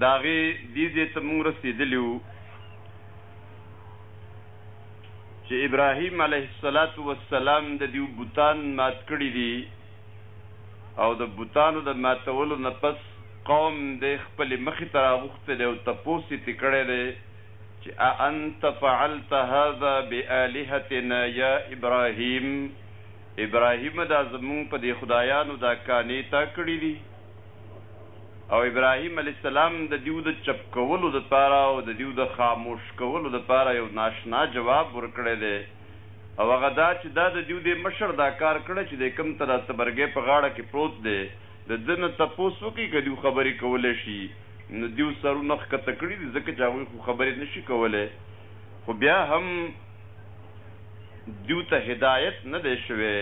د هغې دې ځای ته موږ رسېدلي وو چې ابراهیم علیه السلام د دیو بوتان مات کړي دي او د بوتانو د ماتولو نه پس قوم دی خپلې مخې ته راغوښتی دی او تپوس یې ترې کړی دی چې اانت فعلت هذا بآلهتنا یا ابراهیم ابراهیمه دا زمونږ په دې خدایانو دا کانې تا کړي دي؟ او ابراهیم علیه السلام د دیو د چپ کولو دپاره او د دیو د خاموش کولو دپاره یو ناشنا جواب ورکړی دی او هغه دا چې دا د دیو دې مشر دا کار کړی چې دی کوم ته دا څبرګی په غاړه کې پروت دی د ده نه تپوس وکړي که دیو خبرې کولی شي نو دیو سرونه ښکته کړي دي ځکه چې هغوی خو خبرې نشي کولی خو بیا هم دوی ته هدایت نه دی شوی،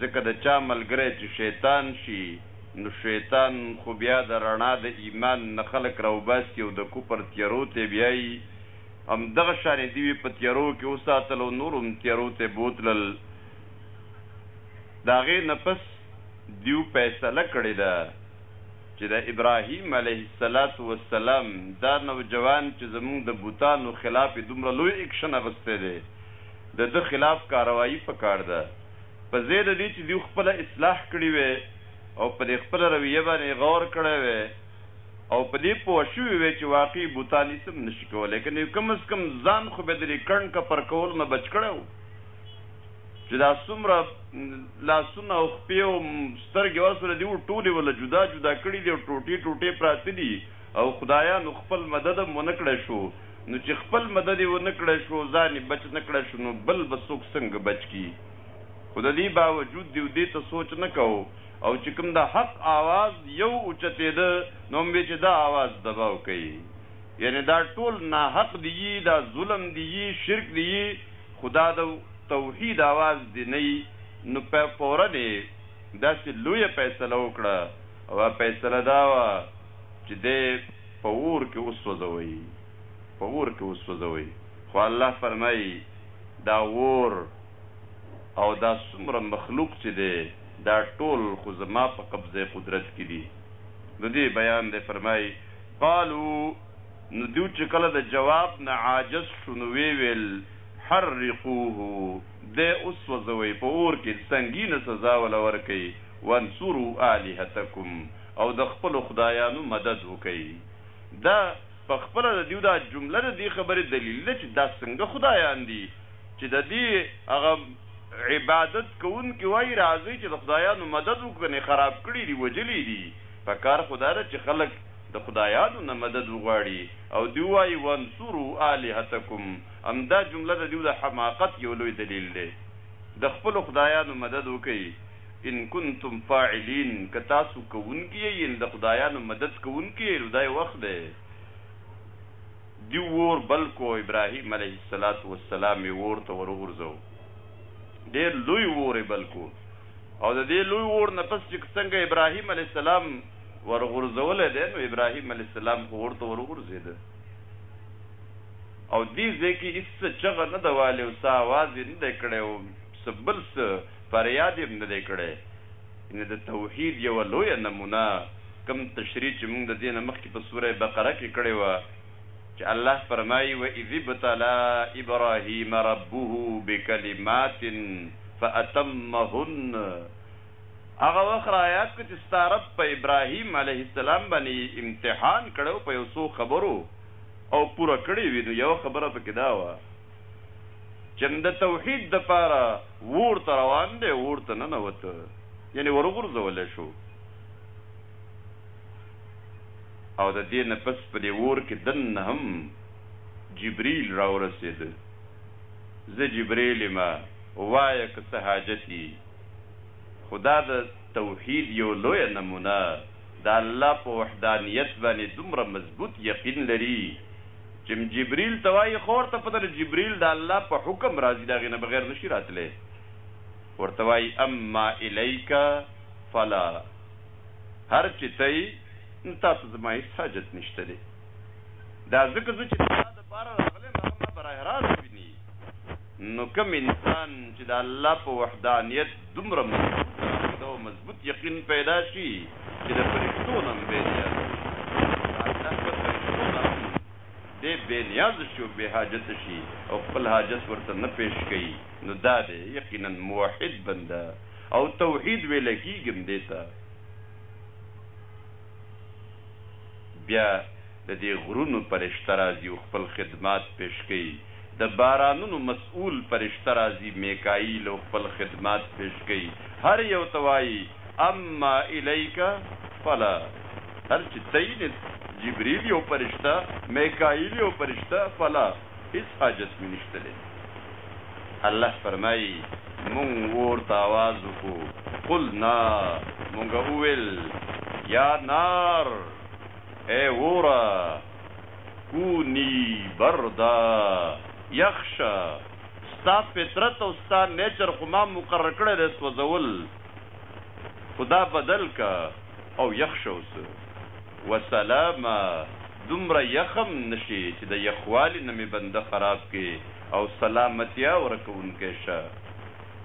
ځکه د چا ملګری چې شیطان شي، نو شیطان خو بیا د رڼا د ایمان نه خلک راوباسي او د کفر تیارو ته یې بیایي، هم دغه شان یې دوی په تیارو کې وساتل او نور هم تیارو ته بوتلل، د هغې نه پس دوی فیصله کړې ده. چې د ابراهیم علیه الصلوة والسلام دا نوجوان چې زموږ د بتانو خلاف یې دومره لوی اکشن اخیستی دی، د ده خلاف کاروايي په کار ده. په ځای د دې چې دوی خپله اصلاح کړي وای او په دې خپله رویه باندې یې غور کړی وای او په دې پوه شوي وای چې واقعي بتان هیڅ هم نه شي کولای، که نه کم از کم ځان خو به یې د دې کڼ کپر کولو نه بچ کړی و. چې دا څومره لاسونه او خپې او سترګې او سره دي ټولې ولا جدا جدا کړي دي او ټوټې ټوټې پراته دي او خدایا نو خپل مدد هم ونه کړی شو نو چې خپل مدد یې ونه کړی شو او ځان یې بچ نه کړی شو نو بل به څوک څنګه بچ کړي خو د دې باوجود دیو دې ته سوچ نه کو او چې کوم د حق آواز یو اوچتېده نو هم چې دا آواز دباو کوي یعنې دا ټول ناحق دي دا ظلم دي شرک دي خو دا د توحید اواز دې نه یي نو په فورا یې داسې لویه فیصله وکړه او هغه فیصله دا وه چې دی په اور کې وسوځوئ، په اور کې وسوځوئ، خو الله فرمایي دا اور او دا څومره مخلوق چې دی دا ټول خو زما په قبضه قدرت کې دي نو دې بیان دی فرمایي. قالو نو دوی چې کله د جواب نه عاجز شو نو وې وېل، حرقوه، دی وسوځوئ، په اور کې سنګینه سزا وله ورکئ، وانصرو آلهتکم، او د خپلو خدایانو مدد وکړئ. دا په خپله د دوی دا جمله د دې خبرې دلیل ده چې دا څنګه خدایان دي چې د دې هغه عبادت کوونکي وایي راځئ چې د خدایانو مدد وکړو، ګنې خراب کړي دي، وژلي دي. پکار خو دا ده چې خلک د خدایانو نه مدد وغواړي او دوی وايي، وانصرو آلهتکم، همدا جمله د دوی د حماقت یو لوی دلیل دی. د خپلو خدایانو مدد وکړئ، ان کنتم فاعلین، که تاسو کوونکي یئ، یعنې د خدایانو مدد کوونکي یئ، نو دا یو وخت دی. دوی اور بل کړو او ابراهیم علیه السلام یې اور ته ور وغورځاوه. ډېر لوی اور یې بل کړو. او د دې لوی اور نه پس چې څنګه ابراهیم علیه السلام ورغورځولی دی نو ابراهیم علیه السلام خو اور ته وروغورځېده او دې ځای کې هېڅ څه چغه نه ده والې او څه اواز یې نه دی کړی او څه بل څه فریاد یې هم نه دی کړی یعنې د توحید یوه لویه نمونه کوم تشریح چې موږ د دې نه مخکې په سوره بقره کې کړې وه چې الله فرمايي، و اذ ابتلی ابراهیم ربه بکلمات فاتمهن، هغه وخت را یاد کړه چې ستا رب په ابراهیم علیه السلام باندې یې امتحان کړی و په یو څو خبرو او پوره کړی وي، نو یوه خبره پکې دا وه چې هم د توحید دپاره اور ته روان دی، اور ته ننوت، یعنې ورغورځول شو. او د دې نه پس په دې اور کې دننه هم جبريل راورسېده، زه جبريل يمه وايه که څه حاجت يي، خو دا د توحيد يو لويه نمونه د الله په وحدانيت باندې دومره مضبوط يقين لري چې جبريل ته وايي خو ورته پته ده جبريل د الله په حکم راځي د هغې نه بغير نشي راتلای ورته وايي اما اليک فلا. هر چي ته يي نو تا ته زما هيڅ حاجت نشته دي دا ځکه زه چي د تا د پاره راغلي يم هغه ما براه راست ويني نو کوم انسان چي د الله په وحدانيت دومره مضبوط او مضبوط يقين پيدا شي چي د فرشتو نه بې نياز دی بې نیاز شي او بې حاجت شي او خپل حاجت ورته نه پیش کوي نو دا دی یقینا موحد بنده او توحید ویل کیږي هم دې ته بیا د دې غرونو پرشته راځي او خپل خدمات پیش کوي د بارانونو مسئول پرشته راځي میکایل او خپل خدمات پیش کوي هر یو ته وایي اما الیک فلا هر چې ته یې جبریل یو پرشته میکایل یو پرشته فلا هیڅ حاجت مې نشته دی. الله فرمايي، مونږ اور ته آواز وکړو، قلنا، مونږ وویل، یا نار، ای اوره، کوني بردا، یخ شه، ستا فطرت او ستا نیچر خو ما مقرر کړی دی سوځول، خو دا بدل کړه او یخ شه اوسه. وسلامه دومره یخ هم نشې چې د یخوالي نه مې بنده خراب کړې او سلامتیا ورکوونکی شه.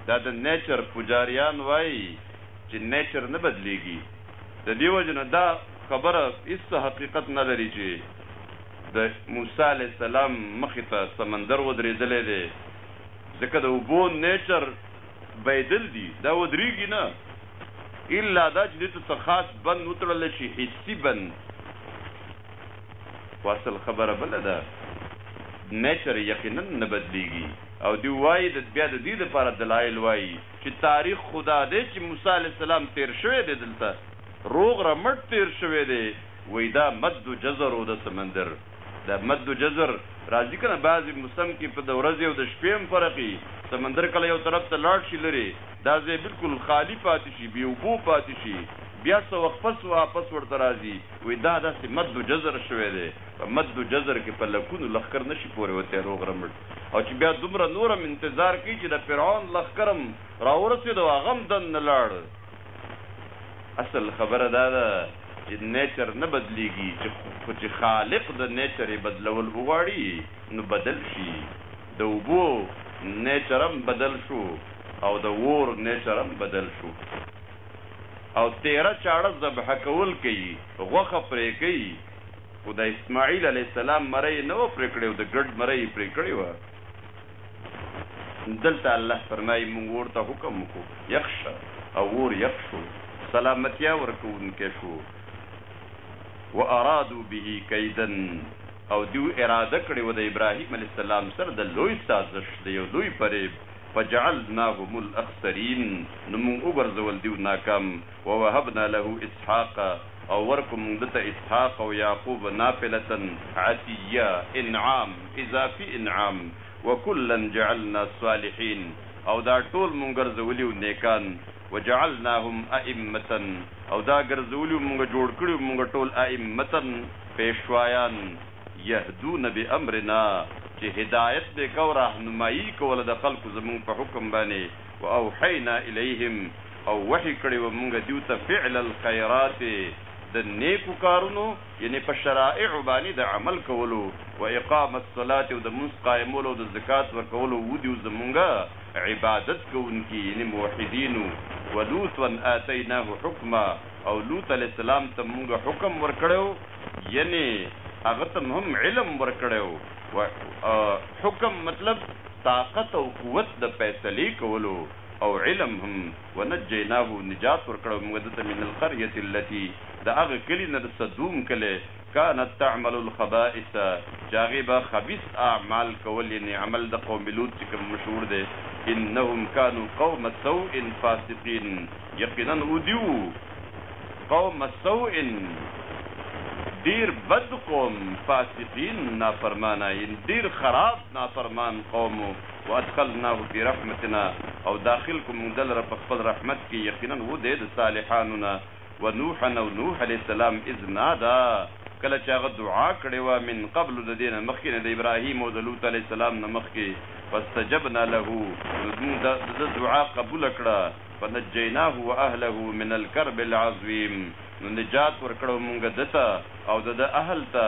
دا د نېچر پوجاریان وايي چې نېچر نه بدلېږي د دې وجې نه دا خبره هېڅ څه حقیقت نه لري چې د موسی علیه السلام مخې ته سمندر ودرېدلی دی ځکه د اوبو نېچر بهېدل دي دا ودرېږي نه. الا دا چې دې ته څه خاص بند وتړل شي، حسي بند، خو اصل خبره بله ده، نېچر یقینا نه بدلېږي او دوی وايي د بیا د دې لپاره دلایل وايي چې تاریخ خو دا دی چې موسی علیه السلام تېر شوی دی دلته، روغ رمټ تېر شوی دی، وایي دا مد و جزر و د سمندر، دا مد و جزر راځي که نه، بعضې موسم کې په د ورځې او د شپې هم فرق وي، سمندر کله یو طرف ته لاړ شي لرې، دا ځای بلکل خالي پاتې شي، بې اوبو پاتې شي، بیا څه وخت پس واپس ورته راځي، وایي دا داسې مد و جزر شوی دی، په مد و جزر کې په لکونو لښکر نه شي پورېوتی روغ رمټ او چې بیا دومره نور هم انتظار کوي چې د فرعون لښکر هم راورسېد او هغه هم دننه لاړ. اصل خبره دا ده چې نېچر نه بدلېږي، خو چې خالق د نېچر یې بدلول وغواړي نو بدل شي. د اوبو نيچر هم بدل شو او د اور نيچر هم بدل شو او تيره چاړه ذبحه کول کوي غوښه پرې کوي خو د اسماعيل عليه السلام مره يې نه وه پرې کړې او د ګډ مره يې پرې کړې وه دلته الله فرمايي موږ اور ته حکم وکړو يخ شه او اور يخ شو سلامتيا ورکوونکی شو وارادو به کيدن او دوی اراده کړې وه د ابراهیم علیه السلام سره د لوی سازش، د یو لوی فریب، فجعلناهم الاخسرین، نو مونږ وګرځول دوی ناکام، ووهبنا له اسحاق، او ورکړو مونږ ده ته اسحاق او یعقوب نافلة، عطیه، انعام، اضافي انعام، وکلا جعلنا صالحین، او دا ټول مونږ ګرځولي وو نیکان. وجعلناهم ائمة او دا ګرځولي وو مونږ جوړ کړي وو مونږ ټول ائمة پېشوایان یهدون بأمرنا چې هدایت به کاوه راهنمایي کوله د خلکو زمونږ په حکم باندې وأوحینا الیهم او وحي کړي وو مونږ دیو ته فعل الخیرات د نیکو کارونو یعنې په شرائعو باندې د عمل کولو وإقام الصلاة او د مونځ قایمولو او د زکات ورکولو وو دیو زمونږ عبادت کوونکي یعنې موحدین وو، ولوطا آتیناه حکما او لوط علیه السلام ته مونږ حکم ورکړی وو یعنې هغه ته هم علم ورکړی وو، حکم مطلب طاقت او قوت د فیصلې کولو او علم هم، ونجیناه نجات ورکړی وو مونږ ده ته من القریة التي د هغه کلي نه، د سدوم کلی، کانت تعمل الخبائث چې هغې به خبیث اعمال کول یعنې عمل د قوم لوط چې کوم مشهور دی انهم کانو قوم سوء فاسقین یقینا ودي وو قوم سوء ډیر بد قوم فاسقین نافرمانه یعنې ډیر خراب نافرمان قوم وو وادخلناه فی رحمتنا او داخل کو موږ دلره په خپل رحمت کې یقینا ودی د صالحانو نه ونوحا او نوح علیه السلام اذ نادی کله چې هغه دعا کړې وه من قبل د دې نه مخکې یعنې د ابراهیم او د لوط علیه السلام نه مخکې فاستجبنا له نو موږ د ده دعا قبوله کړه فنجیناه واهله من الکرب العظیم نو نجات ورکړو موږ ده ته او د ده اهل ته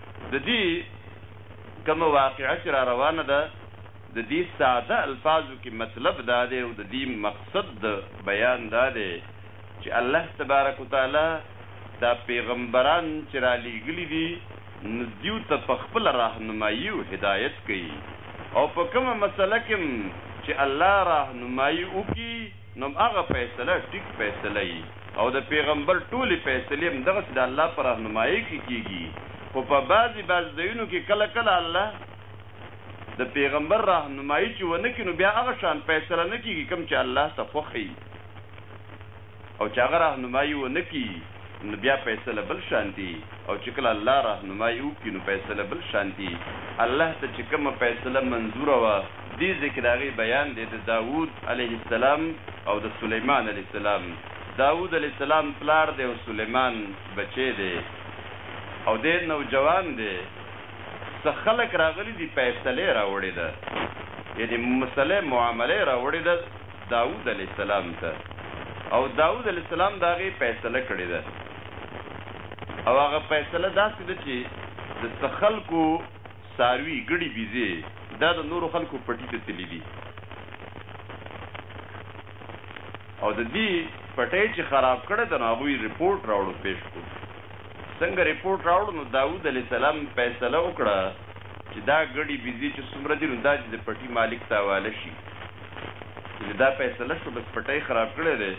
د دې کومه واقعه چې را روانه ده د دې ساده الفاظو کې مطلب دا دی او د دې مقصد د بیان دا دی چې الله تبارک وتعالی دا پیغمبران چې را لیږلي دي نو دیو ته په خپل راهنمایي او هدایت کوي او په کومه مسله کې چې الله راهنمایي وکړي نو هغه فیصله ټیک فیصله یی او د پیغمبر ټولی فیصلی هم دغسی د الله په رهنمایی کښې کیږی خو په بعضی بعضی ځایونو کښې کله کله الله د پیغمبر رهنمایی چی ونه کړی نو بیا هغه شان فیصله نه کیږی کوم چی الله ته خوښ یی او چی هغه رهنمایی ونه کړی. نو بیا فیصله بل شانتې او چې کله الله راهنمایي وکړي نو فیصله بل شانتې الله ته چې کومه فیصله منظوره وه دې ځای کې د هغې بیان دی د داوود علیه السلام او د سلیمان علیه السلام داوود علیه السلام پلار دی او سلیمان بچی دی او دی نوجوان دی څه خلک راغلي دي فیصله یې راوړې ده یعنې مسله معامله یې راوړې ده داود علیه السلام ته او داود علیه السلام د هغې فیصله کړې ده او هغه فیصله داسې ده چې د څه خلکو ساروي ګړي بیزې دا د نورو خلکو پټي ته تللي دي او د دې پټۍ چې خراب کړه د هغوی رپورټ راوړو پیش کو څنګه رپورټ راوړو نو داوود علی السلام فیصله وکړه چې دا ګړي بيزي چې څومره دي نو دا د پټي مالک ته حواله شي دا فیصله شو بس پټی خراب کړی دی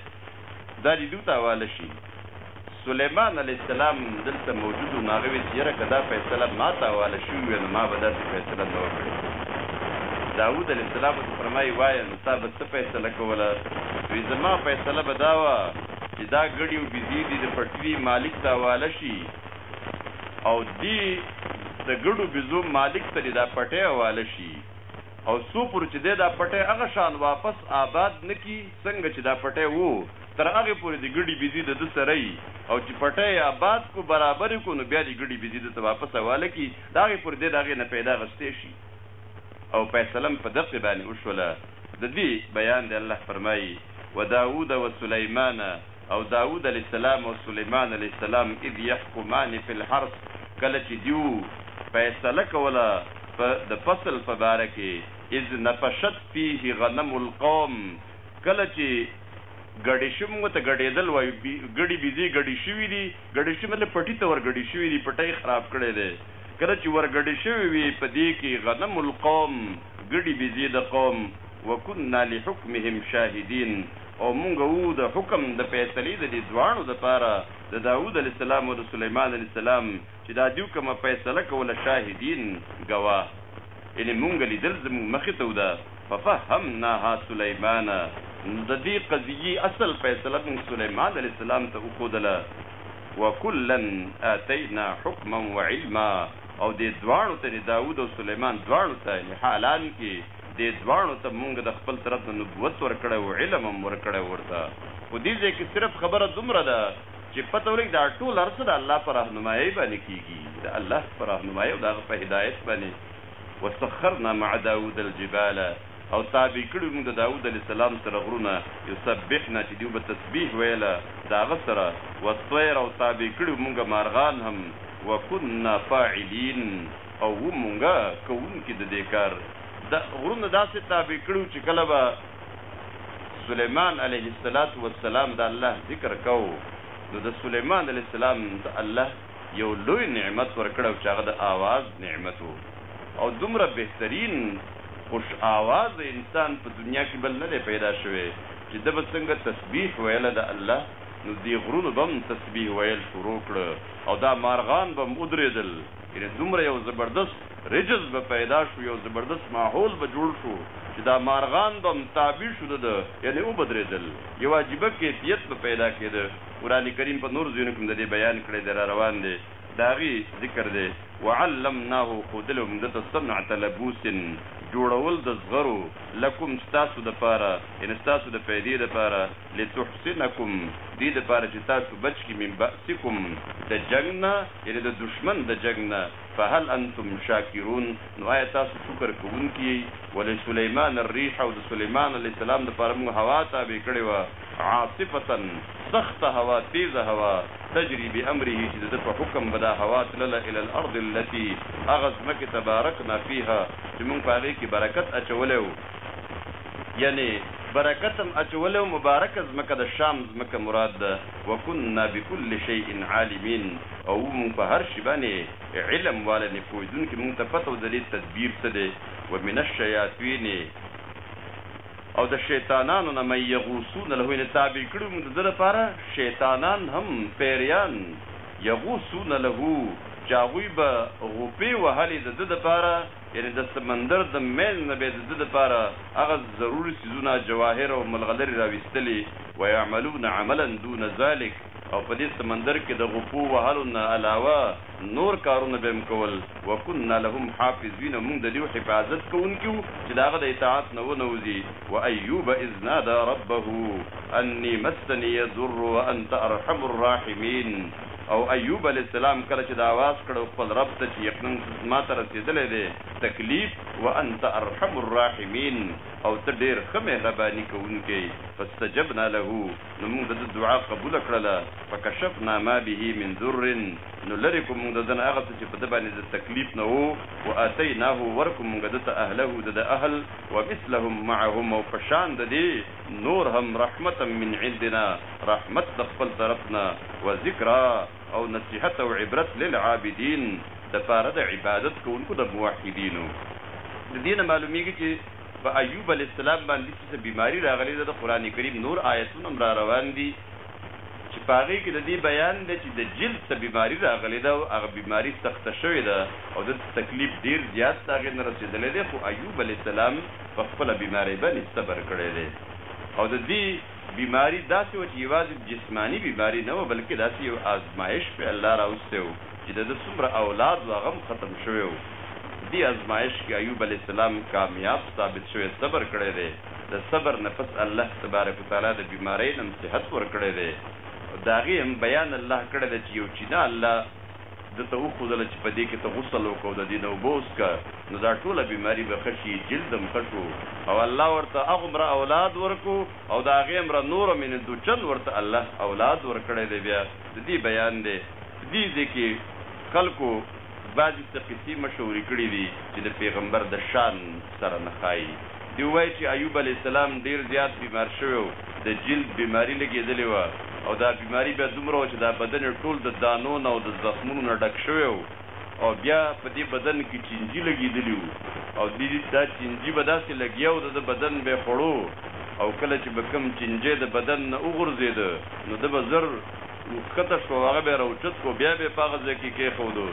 دا دې دوی ته حواله شي سلیمان علیه السلام دلته موجود و نو هغه ویل چې یاره که دا فیصله ما ته حواله شوې وی نو ما به داسې فیصله نه وه کړې داود علیه السلام ورته فرمایي وایه نو تا به څه فیصله کوله وی زما فیصله به دا وه چې دا ګړي او بیزې دي د پټلي مالک ته حواله شي او دی د ګړو بیزو مالک ته دا پټی حواله شي او څو پورې چې دی دا پټی هغه شان واپس آباد نه کړي څنګه چې دا پټی وو تر هغې پورې دې ګډي بيزي د ده سره يي او چې پټی يې آباد کړو برابر يې کړو نو بيا دې ګډي بيزي ده ته واپس حواله کړي د هغې پورې دی د هغې نه پيدا اخيستی شي او فيصله هم په دقې باندې وشوله د دې بيان دی الله فرمايي وداود وسليمان او داود علیه السلام او سلیمان علیه السلام اذ یحکمان فی الحرث کله چې دیو فیصله کوله په د فصل په باره کې اذ نفشت فیه غنم القوم کله چې ګډې شوي موږ ته ګډېدل وایو ګډې بیزې ګډې شوي دي ګډې شوي مطلب پټي ته ورګډې شوي دي پټی خراب کړی دی کله چې ورګډې شوي وي په دې کې غنم القوم ګډې بیزې د قوم وکنا لحکمهم شاهدین او مونږ وو د حکم د فیصلې د دې دواړو د پاره د داود علیه السلام او د سلیمان علیه السلام چې دا دیو کومه فیصله کوله شاهدین، ګواه، یعنې مونږ لیدل زمونږ مخې ته وده، ففهمناها سلیمان، نو د دې قضیې اصل فیصله مونږ سلیمان علیه السلام ته وښودله، وکلا آتینا حکما وعلما، او دې دواړو ته یعنې داود او سلیمان دواړو ته، یعنې حالان کې، دې دواړو ته مونږ د خپل طرف نه نبوت ورکړی وو علم هم ورکړی وو ورته خو دې ځای کې صرف خبره دومره ده چې پته ولګي دا ټول هر څه د الله په راهنمايۍ باندې کيږي د الله په راهنمايۍ او د هغه په هدايت باندې وسخرنا مع داود الجبال او تابع کړي مونږ د داود عليه السلام سره غرونه يسبحنا چې دوی به تسبيح ويله د هغه سره والطير او تابع کړي مونږ مارغان هم وکنا فاعلين. او وو مونږ کوونکي د دې کار د غرونه داسې تابع کړي وو چې کله به سلیمان علیه الصلوة والسلام د الله ذکر کاوه نو د سلیمان علیه السلام ته الله یو لوی نعمت ورکړی وو چې هغه د آواز نعمت وو او دومره بهترین خوش آوازه انسان په دنیا کې بل نه دی پیدا شوی چې ده به څنګه تسبیح ویله د الله نو دې غرونو به هم تسبیح ویل شروع کړه او دا مارغان به هم ودرېدل. یعنې دومره یو زبردست رجز به پیدا شو، یو زبردست ماحول به جوړ شو چې دا مارغان به هم تابع شو د ده، یعنې وبدرېدل، یو عجیبه کیفیت به پیدا کېده، قرآن کریم په نورو ځایونو کې هم د دې بیان کړی دی، را روان دی، د هغې ذکر دی، وعلمناه، ښودلې موږ ده ته، صنعة لبوس، جوړول د زغرو، لکم ستاسو دپاره، یعنې ستاسو د فایدې دپاره. لتحصنکم، دې لپاره چې تاسو بچ کړي، من بأسکم، د جنګ نه، یعنې د دښمن د جنګ نه، فهل انتم شاکرون، نو آیا تاسو شکر کوونکي یئ؟ ولسلیمان الریح، او د سلیمان علیه السلام لپاره موږ هوا تابع کړې وه، عاصفة، سخته هوا، تېزه هوا، تجري بأمره، چې د ده په حکم به دا هوا تلله، الی الارض التي، هغه ځمکې ته، بارکنا فیها، چې موږ په هغې کې برکت اچولی و. یعنې برکت هم اچولی او مبارکه ځمکه د شام ځمکه مراد ده، وکنا بکل شیء عالمین او وو مونږ په هر شي باندې علم والا یعنې پوهیدونکي مونږ ته پته وه د دې تدبیر څه دی، ومن الشیاطین او د شیطانانو نه من یغوصون له یعنې تابع کړي وو مونږ د ده لپاره شیطانان هم پیریان یغوصون له چې هغوی به غوپې وهلې د ده لپاره. یعنې د سمندر د مینځ نه به یې د ده لپاره هغه ضروري څیزونه، جواهر او ملغلرې راویستلې، ویعملون عملا دون ذلک، او په دې سمندر کې د غوپو وهلو نه علاوه نور کارونه به یې هم کول، وکنا لهم حافظین، او مونږ د دیو حفاظت کوونکي وو چې د هغه د اطاعت نه ونه وځي، وایوب اذ نادی ربه انی مسنی الضر وانت ارحم الراحمین. او ایوب علیه السلام کله چې دا واز کړو خپل رب ته چې یقینا ما ته رسیدلی دی تکلیف وانت ارحم الراحمین او ته ډیر ښه مهرباني کوونکی فاستجبنا له نو موږ د ده دعا قبوله کړله فکشفنا ما به من ضر نو لرې کړو موږ د ده نه هغه څه چې په ده باندې د تکلیف نه وو واتیناه ورکړو موږ ده ته اهله د ده اهل ومثلهم معهم او په شان د دې نور هم رحمتا من عندنا رحمت د خپل طرف نه وذکرا او نصیحت او عبرت للعابدین د پاره د عبادت کوونکو د موحدینو د دې نه معلومیږي چې په ایوب علیه السلام باندې چې څه بیماری راغلې ده د قرآن کریم نور آیتونه هم راروان دي. چې په هغې کې د دې بیان دی چې د جلد څه بیماري راغلې ده او هغه بیماري سخته شوې ده او ده ته تکلیف ډېر زیات له هغې نه رسېدلی دی خو ایوب علیه السلام په خپله بیمارۍ باندې صبر کړی دی او د دې بیماري داسې وه چې یوازې جسماني بیماري نه وه بلکې داسې یو آزمایش پرې الله راوستی و چې د ده څومره اولاد و هغه هم ختم شوی و په دې آزمایش کې ایوب علیه السلام کامیاب ثابت شوی صبر کړی دی. د صبر نه پس الله تبارک وتعالی د بیمارۍ نه هم صحت ورکړی دی او د هغې هم بیان الله کړی دی چې یو چینه الله ده ته وښودله چې په دې کې ته غسل وکړه او د دې نه اوبه وڅښه نو دا ټوله بیماري به ښه شي، جلد هم ښه شو او الله ورته هغومره اولاد ورکړو او د هغې همره نور هم یعنې دوچن ورته الله اولاد ورکړی دی بیا د دې بیان دی په دې ځای کې خلکو. بعضی څه قصی مشهوری کړی دی چی د پیغمبر د شان سره نښایی دی وایی چی ایوب علیه السلام ډیر زیات بیمار شوی و د جلد بیماری لګیدلی وه او دا بیماری بیا دومره وه چی دا بدن یې ټول د دانو نه او د زخمونو نه ډک شوی و او بیا په دی بدن کی چینجی لګیدلی وو او دا چینجی به داسی لګیا وو دده بدن به یې خوړو او کله چی به کوم چینجی د بدن نه وغورځیده نو ده به زر ښکته شو او هغه به یې راوچت کړو، بیا به یې په هغه ځای کې کېښودو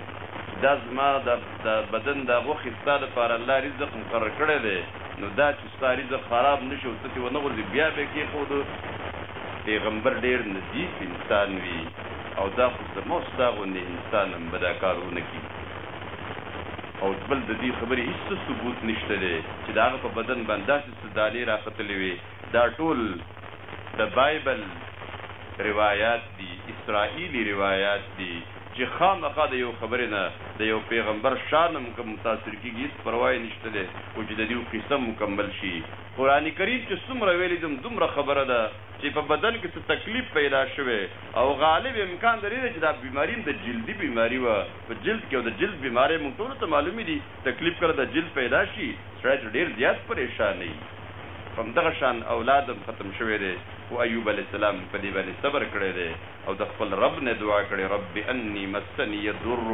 چې دا زما د بدن دا غوښې ستا لپاره الله رزق مقرر کړی دی، نو دا چې ستا رزق خراب نه شي او ته ترې ونه غورځې، بیا به یې کېښودو. پېغمبر ډېر نظیف انسان وي او دا خو زما او ستا غوندې انسان هم به دا کار ونه کړي او بل د دې خبرې هېڅ څه ثبوت نشته دی چې د هغه په بدن باندې داسې څه دانې راختلې وې، دا ټول د بایبل روایات دي، اسراییلي روایات دي، چې خامخا د یو خبرې نه د یو پیغمبر شاه نه مو که متاثر کېږي، هېڅ پروا یې نشته دی، خو چې د دیو قصه مکمل شي. قرآن کریم چې څومره ویلي دي، همدومره خبره ده چې په بدن کې څه تکلیف پیدا شوی او غالب امکان د دې دی چې دا بیماري هم د جلدي بیماري وه په جلد کې او د جلد بیمارۍ موږ ټولو ته معلومې دي، تکلیف کله د جلد پیدا شي، سړی ترې ډېر زیات پرېشانوي. هم دغه شان اولاد هم ختم شوی دی خو ایوب علیه السلام په دې باندې صبر کړی دی او د خپل رب نه دعا کړې رب انی مسنی الضر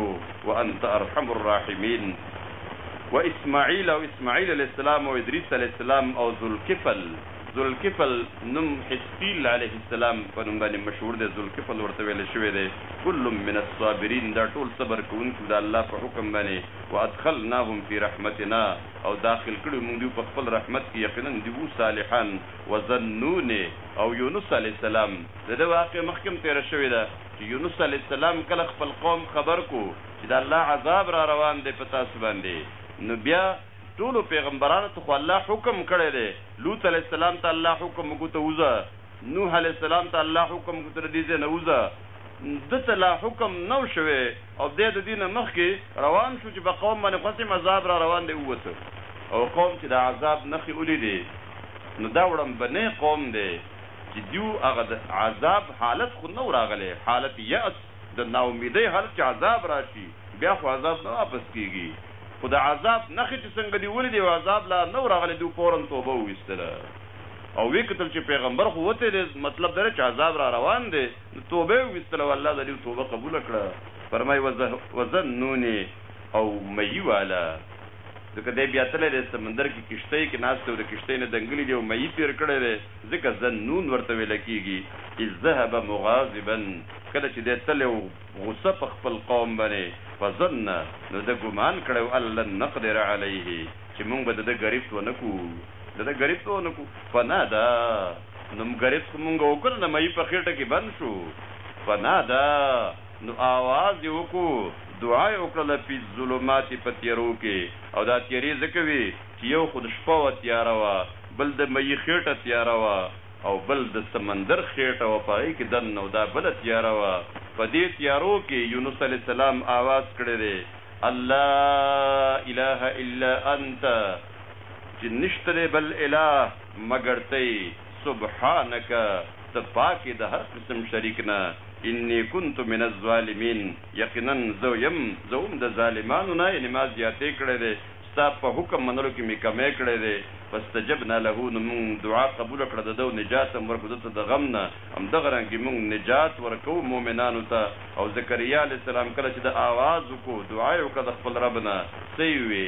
وانت ارحم الراحمین و اسماعیل او اسماعیل علیه السلام او ادریس علیه السلام او ذوالکفل ذوالکفل نوم حزقیل علیه السلام په نوم باندې مشهور دی ذوالکفل ورته ویل شوی دی کل من الصابرین دا ټول صبر کوونکي د الله په حکم باندې وادخلناهم فی رحمتنا او داخل کړي مونږ دوی په خپل رحمت کې يقيناً دوی صالحان وذا النون او يونس عليه السلام د ده واقعه مخکې هم تيره شوې ده چې يونس عليه السلام کله خپل قوم خبر کو چې د الله عذاب را روان دی په تاسو باندې نو بيا ټولو پيغمبرانو ته خو الله حکم کړی دی لوط عليه السلام ته الله حکم وکړو ته وزه نوح عليه السلام ته الله حکم وکړو ته دې ځای نه وزه ده ته لا حکم نه شوی او دی د دوی نه مخکې روان شو چې په قوم باندې خوسم عذاب را روان دی ووته او قوم چې د عذاب نخې ولیدې نو دا وړمبنی قوم دی چې دیو هغه د عذاب حالت خو نه راغلی حالت یأس د ناامیدۍ حالت چې عذاب راشي بیا خو عذاب نه واپس کیږي خو د عذاب نخې چې څنګه دی ولیدې او عذاب لا نه راغلی دوی فورا توبه وویستله او وکتل چې پیغمبر خو وتې دی مطلب دا چې عذاب را روان دی نو توبه یې وویستله او الله د دوی توبه قبوله کړه، فرمایي، وزه نونې او ميي واله، ځکه دی بیا تللی دی، سمندر کې کښتۍ کې ناست دی او د کښتۍ نه دنګلي دی او ميي تېر کړی دی، ځکه زه نون ورته ویل کېږي، اذ ذهب مغاضبا، کله چې دی تللی و غوسه په خپل قوم باندې، فظن، نو ده ګمان کړی و ان لن نقدر علیه، چې موږ به د ده ګرفت ونه کړو. د ده ګريت به ونه کړو فنا ده نو ګريت خو مونږ وکړ نه مي په خېټه کې بند شو فنا ده نو آواز يې وکړو دعا يې وکړله پي ظلمات په تيرو کې او دا تيرې ځکه وي چې يو خو د شپه وه تياره وه بل د مي خېټه تياره وه او بل د سمندر خېټه وه په هغې کې دننه او دا بله تياره وه په دې تيارو کې يونس عليه السلام آواز کړی دی الله اله الا انت چې نشته دی بل اله مګر ته یې سبحانک ته پاک یې د هر قسم شریک نه انی کنت من الظالمین یقینا زه یم زه وم د ظالمانو نه یعنې ما زیاتی کړی دی ستا په حکم منلو کې مې کمی کړی دی فاستجبنا له نو مونږ دعا قبوله کړه د ده او نجات هم ورکړو ده ته د غم نه همدغه رنګې مونږ نجات ورکوو مؤمنانو ته او زکریا علیه السلام کله چې ده آواز وکړو دعا یې وکړه د خپل رب نه څه یې ووې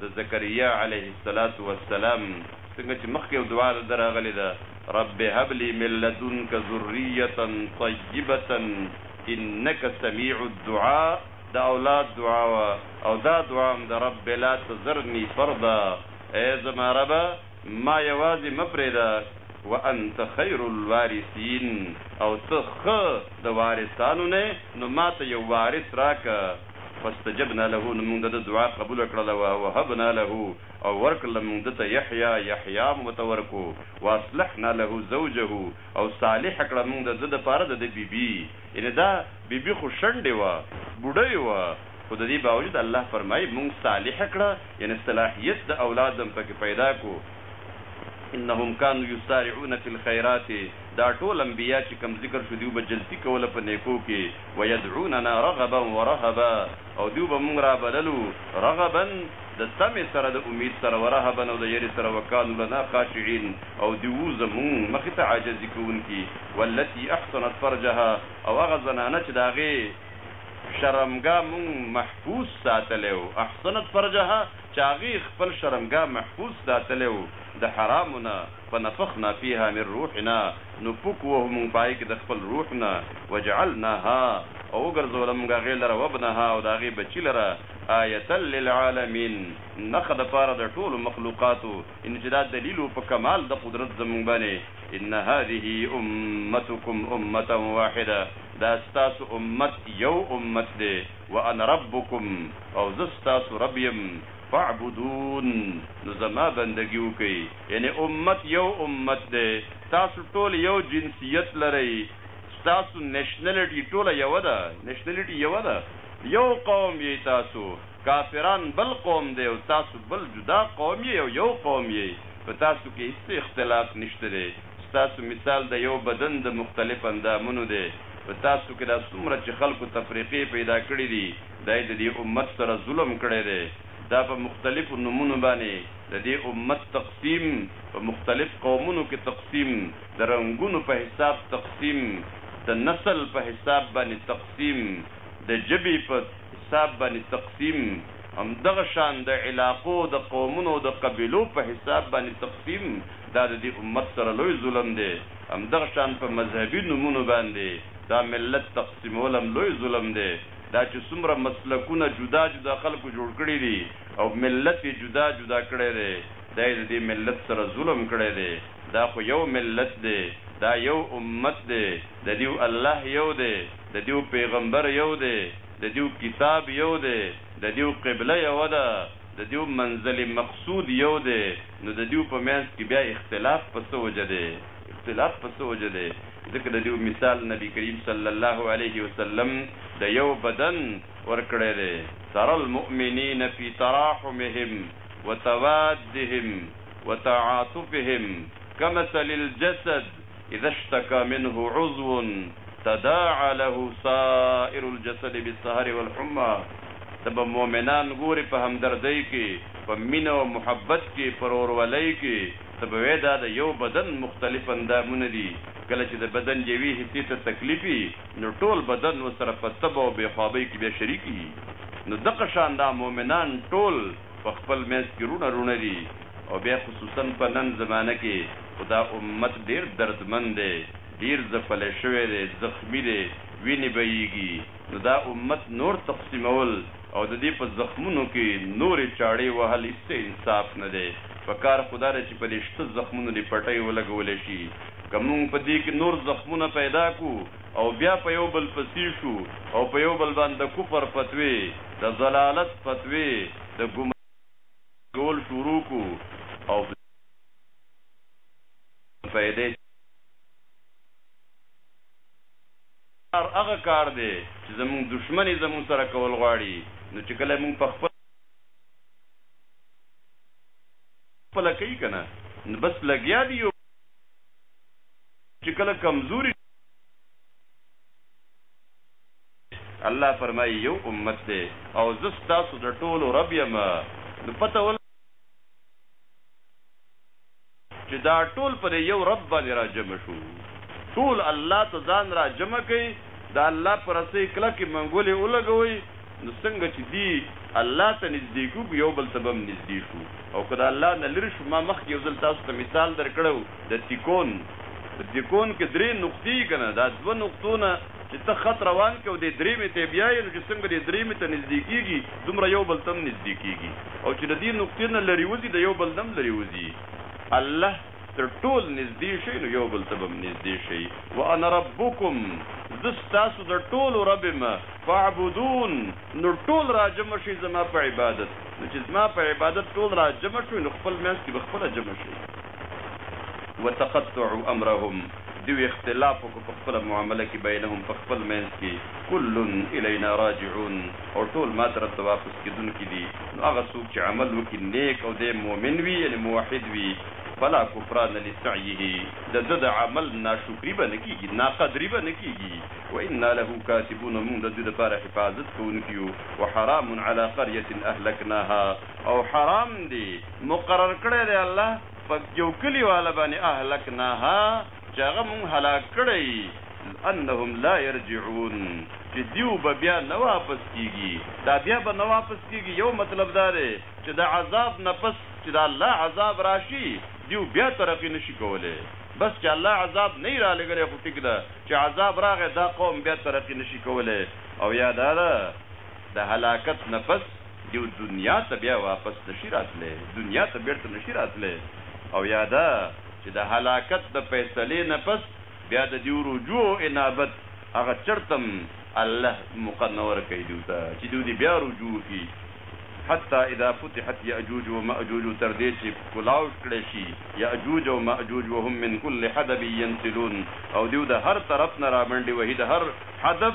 د زکريا عليه الصلاة والسلام څنګه چې مخکې يو دعا د ده راغلې ده، رب هب لي من لدنک ذرية طيبة انک سميع الدعاء، د اولاد دعا وه او دا دعا هم ده، رب لا تذرني فردا، اې زما ربه! ما يوازې مه پرېږده، وانت خير الوارثين، او ته ښه د وارثانو نه يې، نو ماته يو وارث راکړه. فاستجبنا له نو مونږ دده دعا قبوله کړله، ووهبنا له او ورکړله مونږ ده ته يحيی، يحيی مو ورته ورکو، واصلحنا له زوجه او صالحه کړه مونږ ده ده دپاره دده بي بي، يعنې دا بي بي خو شنډې وه، بوډۍ وه، خو ددې باوجود الله فرمايي مونږ صالحه کړه، يعنې صلاحيت د اولاد هم پکې پيدا کړو، انهم کانو يسارعون في الخيرات دا ټول انبياء چې کوم ذکر شو دوی به جلتي کوله په نيکو کې، ويدعوننا رغبا ورهبا او دوی به موږ رابللو رغبا د تمې سره د اميد سره ورهبا او د يرې سره وکانو لنا خاشعين او دوی وو زموږ مخې ته عاجزي کوونکي والتي احصنت فرجها او هغه زنانه چې د هغې شرمګا موږ محفوظ ساتلی وو احصنت فرجها چې هغې خپل شرمګا محفوظ ساتلی وو د حرامو نه فنفخنا فيها من روحنا نو پوک وه مونږ په هغې کې د خپل روح نه، وجعلناها او وګرځوله مونږ هغې لره وابنها او د هغې بچي لره، آية للعالمين نښه د پاره د ټولو مخلوقاتو، يعنې چې دا دليل وو په کمال د قدرت زمونږ باندې، ان هذه امتکم امة واحدة دا ستاسو امت يو امت دی، وانا ربکم او زه ستاسو رب يم، فاعبدون نو زما بندګي وکړئ. یعنې امت یو امت دی، تاسو ټول یو جنسیت لرئ، ستاسو نېشنلټي ټوله یوه ده، نېشنلټي یوه ده، یو قوم یئ تاسو، کافران بل قوم دی او تاسو بل جدا قوم یئ او یو قوم یئ، په تاسو کې هېڅ اختلاف نشته دی، ستاسو مثال د یو بدن د مختلف اندامونو دی، په تاسو کې دا څومره چې خلکو تفرقې پیدا کړې دي، دا یې د دې امت سره ظلم کړی دی. دا په مختلفو نومونو باندې د دې امت تقسیم، په مختلف قومونو کې تقسیم، د رنګونو په حساب تقسیم، د نسل په حساب باندې تقسیم، د ژبې په حساب باندې تقسیم، همدغه شان د علاقو، د قومونو او د قبیلو په حساب باندې تقسیم دا د دې امت سره لوی ظلم دی، همدغه شان په مذهبي نومونو باندې دا ملت تقسیمول هم لوی ظلم دی. دا چې څومره مسلکونه جدا جدا خلکو جوړ کړي دي او ملت یې جدا جدا کړی دی، دا یې د دې ملت سره ظلم کړی دی، دا خو یو ملت دی، دا یو امت دی، د دیو الله یو دی، د دیو پیغمبر یو دی، د دیو کتاب یو دی، د دیو قبله یوه ده، د دیو منزل مقصود یو دی، نو د دیو په مینځ کې بیا اختلاف په څه وجه دی؟ اختلاف په څه وجه دی؟ ځکه د دې مثال نبي کریم صلی الله علیه وسلم د یو بدن ورکړی دی، تری المؤمنین فی تراحمهم وتوادهم وتعاطفهم کمثل الجسد اذا اشتکی منه عضو تداعی له سائر الجسد بالسهر والحمی، ته به مؤمنان ګورې په همدردۍ کې، په مینه او محبت کې، په ورورولۍ کې، ته به وې دا د يو بدن مختلف اندامونه دي، کله چې د بدن يوې حصې ته تکليف وي نو ټول بدن ورسره په تبه او بې خوابۍ کې بيا شريک وي، نو دغه شان دا مؤمنان ټول په خپل منځ کې روڼه روڼه دي او بيا خصوصاً په نن زمانه کې خو دا امت ډېر دردمن دی، ډېر ځپلی شوی دی، زخمي دی، وينې بهېږي، نو دا امت نور تقسيمول. او د دې په زخمونو کې نورې چاړې وهل هیڅ څه انصاف نه دی، په کار خو دا دی چې په دې شته زخمونو دې پټۍ ولګول شي، که موږ په دې کې نور زخمونه پیدا کړو او بیا په یو بل پسې شو او په یو بل باندې د کفر فتوې، د ضلالت فتوې، د ګمراهۍ فتوې لګول شروع کړو او بیا څه فایده؟ کار هغه کار دی چې زموږ دښمن یې زموږ سره کول غواړي، نو چې کله یې موږ په خپله کوي که نه، نو بس لګیا دي یو، چې کله کمزوري شي. الله فرمایي، یو امت دی او زه ستاسو د ټولو رب یم، نو پته چې دا ټول پر یو رب باندې را جمع شو ټول الله ته ځان را جمع کړئ د الله په رسۍ کلکې منګولې ولګوئ نو څنګه چې دي الله ته نږدې کیږو یو بل ته به هم نږدې شو او که د الله نه لرې شو ما مخکې یو ځل تاسو ته مثال درکړی و د تیکون په تیکون کې درې نقطې وي کنه دا دوه نقطو نه چې ته خط روان کې او دې درېمې ته بیايې، نو چې څنګه دې درېمې ته نږدې کېږي، دومره یو بل ته هم نږدې کېږي او چې له دې نقطې نه لرې وځي، له یو بل نه هم لرې وځي. الله ته ټول نږدې شئ، نو یو بل ته به هم نږدې شئ. وانا ربکم، زه ستاسو د ټولو رب یم، فاعبدون، نو ټول راجمع شئ زما په عبادت. نو چې زما په عبادت ټول راجمع شوئ، نو خپل منځ کې به خپله جمع شئ. وتقطعوا امرهم دوی اختلاف وکړ په خپله معامله کې بینهم په خپل منځ کې کل الینا راجعون او ټول ما طرف ته واپس کیدونکي دي نو هغه څوک چې عمل وکړي نیک او دی مؤمن وي یعنې موحد وي فلا کفران لسعیه د ده د عمل ناشکري به نه کیږي ناقدري به نه کیږي وانا له کاتبون مونږ د دوی لپاره حفاظت کوونکي یو وحرام علی قریة اهلکناها او حرام دي مقرر کړی دی الله په یو کلي واله باندې اهلکناها چې هغه مونږ هلاک کړی يي انهم لا يرجعون چې دیو به بیا نه واپس کیږي دا بیا به نه واپس کیږي یو مطلب دا دی چې د عذاب نه پس چې د الله عذاب راشي دیو بیا ترقی نشي کولی بس چې الله عذاب نه را لګره خو ټیک ده چې عذاب راغی دا قوم بیا ترقی نشي کولی او یاد ده د هلاکت نه پس دیو دنیا ته بیا واپس نشی راتلی دنیا ته بیرته نشی راتلی او یا دا چی د هلاکت د فیصلی نه پس بیا د دیو رجوع او انابت هغه چرته هم الله موقع نه ورکوی دیو ته چی دیو دی بیا رجوع وکی حتی اذا فتحت یأجوج و مأجوج تر دی چی کلاو کړی شی یأجوج او مأجوج وهم من کل حدب ینسلون او دیو د هر طرف نه رامنډی وهی د هر حدب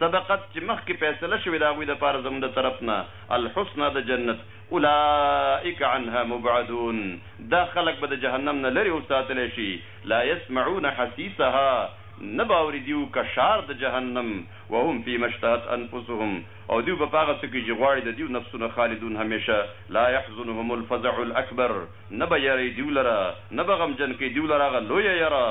سبقت چې مخکې فیصله شوې د هغوی لپاره زموږ د طرف نه الحسنی د جنت، اولئک عنها مبعدون دا خلک به د جهنم نه لرې وساتل شي، لا یسمعون حسیسها نه به اوري دوی کشار د جهنم، وهم فیما اشتهت انفسهم او دوی به په هغه څه کې چې غواړي د دوی نفسونه خالدون همیشه، لا یحزنهم الفزع الاکبر نه به یری دوی لره، نه به غمجن کړي دوی لره هغه لویه یره.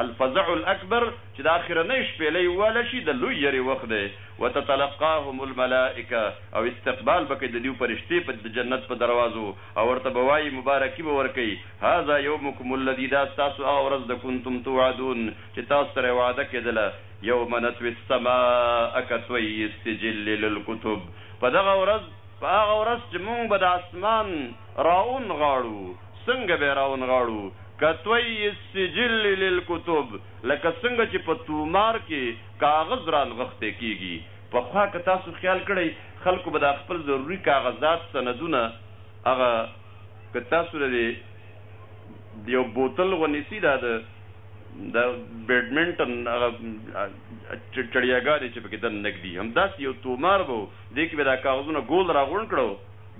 الفزع الاکبر، چې دا اخرنۍ شپېلۍ وواله شي، د لوی یرې وخت دی، وتتلقاهم الملائکه، او استقبال به کوي د دیو پرشتې په د جنت په دروازو او ورته به وایي، مبارکي به ورکوي، هذا یومکم الذي دا ستاسو هغه ورځ ده کنتم توعدون چې تاسو سره یې وعده کېدله، یوم نطوي السماء کطی السجل للکتب، په دغه ورځ، په هغه ورځ چې مونږ به د اسمان راون غاړو. څنګه به راونغاړو کطوی السجل للکتب لکه څنګه چې په طومار کې کاغذ رانغښتی کېږي. پخوا که تاسو خیال کړی خلکو به دا خپل ضروري کاغذات، سندونه، هغه که تاسو له دې یو بوتل ونیسي دا د دا بیډمنټن هغه چړیاګانې چې پکې دننه ږدي همداسې یو طومار به و دې کې به دا کاغذونه ګول راغونډ کړو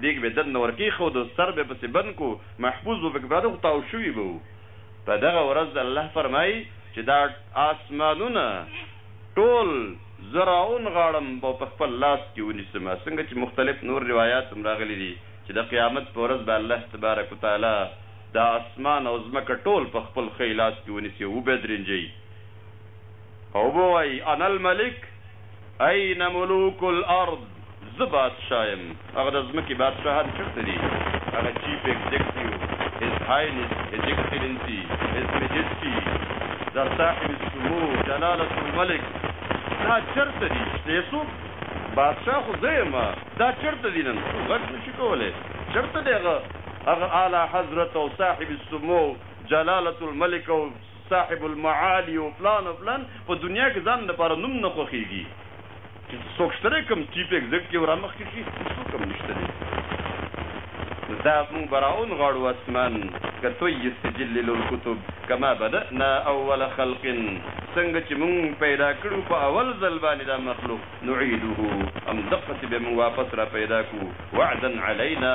ديګ به دننه ور کېښود، سر به يې پسې بند کړو، محفوظ به پکې پراته وو، خو تاو شوي به وو. په دغه ورځ الله فرمايي چې دا آسمانونه ټول زرعون غاړم او په خپل لاس کې ونيسم، څنګه چې مختلف نور روايات هم راغلي دي چې د قيامت په ورځ به الله تبارک و تعالی دا آسمان او ځمکه ټول په خپل ښي لاس کې ونيسي او وبه درنجوي او وبه وايي، انا الملک! اين ملوک الارض زه بادشاه يم هغه د ځمکې بادشاهان چرته دي هغه چيف ايګزيکټيو هيز هاينس هيز ايکسيلنسي هيز ميجسټي ذا صاحب السمو جلالة الملک دا چرته دي شته څوک بادشاه خو زه يم دا چرته دي نن غږ نشي کولای چرته دی هغه هغه اعلی حضرت او صاحب السمو جلالة الملک او صاحب المعالی او فلان او فلان په دنیا کې ځان لپاره نوم نه خوښیږي چې څوک شته دی کوم چیف ایگزیکټیو را مخکې شي څوک هم نشته دی نو دا موږ به راون غواړو اسمان که توی سجل الکتب کما بدأنا اول خلق څنګه چې موږ پیدا کړو په اول ځل باندې دا مخلوق نعیده هم دقسې به موږ واپس را پیدا کړو وعدا علینا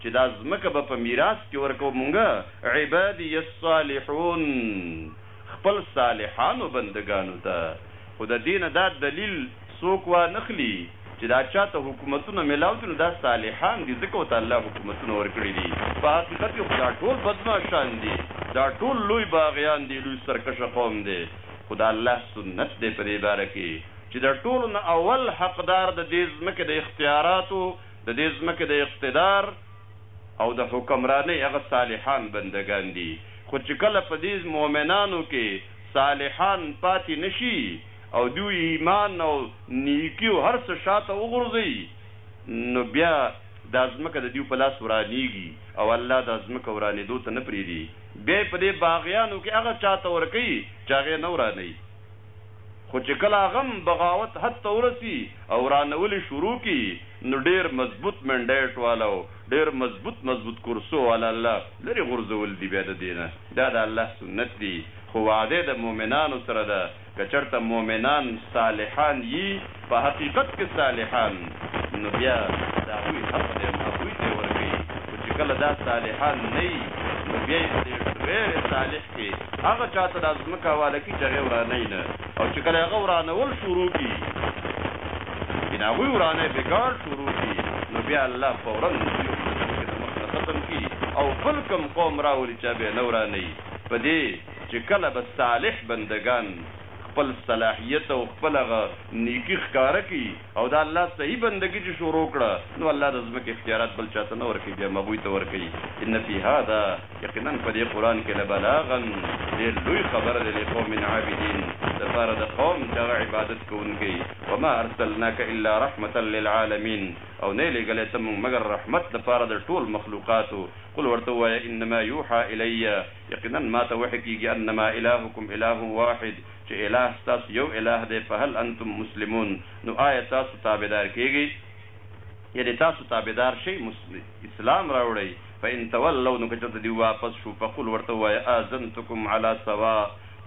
چې دا ځمکه به په میراث کې ورکوو مونږ عبادی الصالحون خپل صالحانو بندګانو ته خو د دې نه دا دلیل څوک وانخلي چې دا چاته حکومتونه ملاو دي نو دا صالحان دي ځکه ورته الله حکومتونه ورکړي دي په حقیقت کې خو دا ټول بدمعاشان دي دا ټول لوی باغیان دي لوی سرکشه قوم دی خو دا الله سنت دی په دې باره کې چې د ټولو نه اول حقدار د دې ځمکې د اختیاراتو د دې ځمکې د اقتدار او د حکمرانۍ هغه صالحان بندګان دي، خو چې کله په دې مؤمنانو کې صالحان پاتې نه شي او دوی ایمان او نیکي او هر څه شا ته وغورځوي، نو بیا دا ځمکه د دوی په لاس ورانېږي او الله دا ځمکه ورانېدو ته نه پرېږدي، بیا یې په دې باغیانو کې هغه چا ته ورکوي چې هغه نه ورانوي. خو چې کله هغه هم بغاوت حد ته ورسي او ورانولي شروع کړي نو ډېر مضبوط منډیټ والا او ډېر مضبوط مضبوط کورسو والا الله لرې غورځول دي بیا ددې نه دا د الله سنت دي خو وعده د مؤمنانو سره ده که چرته مؤمنان صالحان يي په حقیقت کې صالحان نو بیا د هغوی حق دی نو هغوی ته یې ورکوي، خو چې کله دا صالحان نه وي نو بیا یې په دې غیر صالح کې هغه چا ته دا ځمکه حواله کوي چې هغه یې ورانوي نه او چې کله هغه ورانول شروع کړي یعنې هغوی ورانوي بګار شروع کړي نو بیا الله فورا ختم کی او بل کوم قوم راولي چې بیا نه ورانوي په دې چې کله به صالح بندګان خپل صلاحیت او خپل هغه نیکي ښکاره کړي او د الله صحیح بندګي چې شروع کړه نو الله د ځمکې اختیارات بل چاته نه ورکوي بیا هم هغوی ته ورکوي ان فی هذا یقینا په دې قرآن کې لبلاغا ډېر لوی خبر دی لقوم عابدین دپاره د قوم چې هغه عبادت کوونکی وما ارسلناک الا رحمة للعالمین او نه لېږلی ته موږ مګر رحمت دپاره د ټول مخلوقاتو قل ورته ووایه انما یوحا الیه یقینا ماته وحی کیږي انما الهکم اله واحد چې اله ستاسو یو اله دی فهل انتم مسلمون نو آیا تاسو تابعدار کیږئ یعنې تاسو تابعدار شئ اسلام راوړئ فان تولوا نو که چېرته دوی واپس شو فقل ورته ووایه آذنتکم علی سوا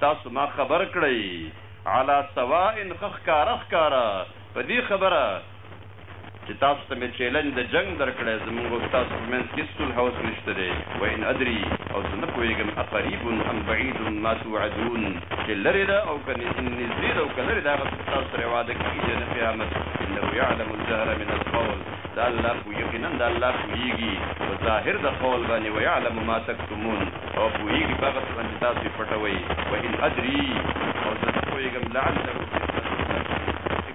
تاسو ما خبر کړئ علی سواء ښه ښکاره ښکاره په دې خبره چې تاسو ته مې چیلنج د جنګ درکړی، زمونږ او ستاسو په منځ کې هیڅ صلح اوس نشته دی، وان ادري او زه نه پوهیږم اقریب ام بعید ما توعدون، چې لرې ده او که نږدې ده او که لرې ده هغه څه چې تاسو سره یې وعده کیږي دی، نه قیامت، انه یعلم الجهر من القول، دا الله پوهیږي، یقینا دا الله پوهیږي په ظاهر د قول باندې، ویعلم ما تکتمون او پوهیږي په هغه څه باندې چې تاسو یې پټوئ، وان ادري او زه نه پوهیږم لعله فتنة لکم.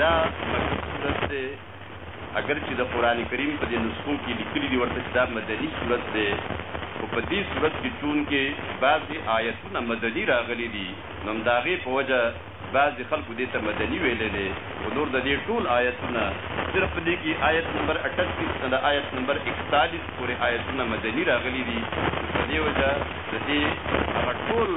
دا مکتوب صورت دی اگر چې د قران کریم په دې نسخو کې لیکلي دي ورته چې دا مدني صورت دی خو په دې صورت کې چون کې بعضې آیتونه مدني راغلي دي نو همداغې په وجه بعضې خلکو دې ته مدني ویلی دی خو نور د دې ټول آیتونه صرف په دې کې آیت نمبر اټتیس نه د آیت نمبر اکتالیس پورې آیتونه مدني راغلي دي، نو په دې وجه د دې هغه ټول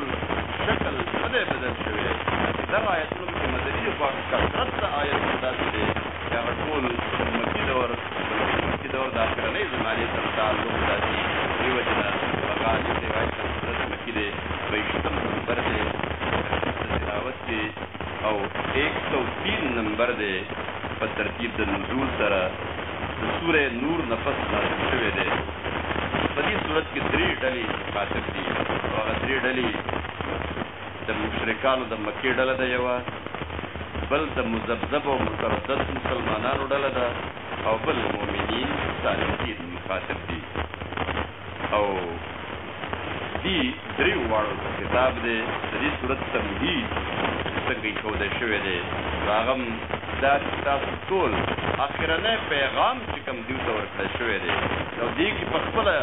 شکل نه دی بدل شوی، بلکې دغه آیتونه به چې مدني دي، خو هغه کثرت د آیتونو داسې دی چې هغه ټول د مکي دور بلکې مکي دور د اخرنۍ زمانې سره تعلق ساتي، په دې وجه نه په غالب روایت سره صورت مکي دی، بهشتم نمبر دی، ترتیب د تلاوت دی او ایک سو تین نمبر دی په ترتیب د نزول سره. د سوره نور نه پس نازل شوی دی. په دې سورت کې درې ډلې مخاطب دي او هغه درې ډلې د مشرکانو د مکې ډله ده یوه، بل د مذبذب او متردد مسلمانانو ډله ده او بل مؤمنین صادقین مخاطب دي. او دي دریو واړو ته خطاب دی د دې صورت تمهید چې څنګه ایښودی شوی دی نو هغه هم دا چې تاسو ټول اخرنی پیغام چې کوم دیو ته ورکړی شوی دی نو دې کې په خپله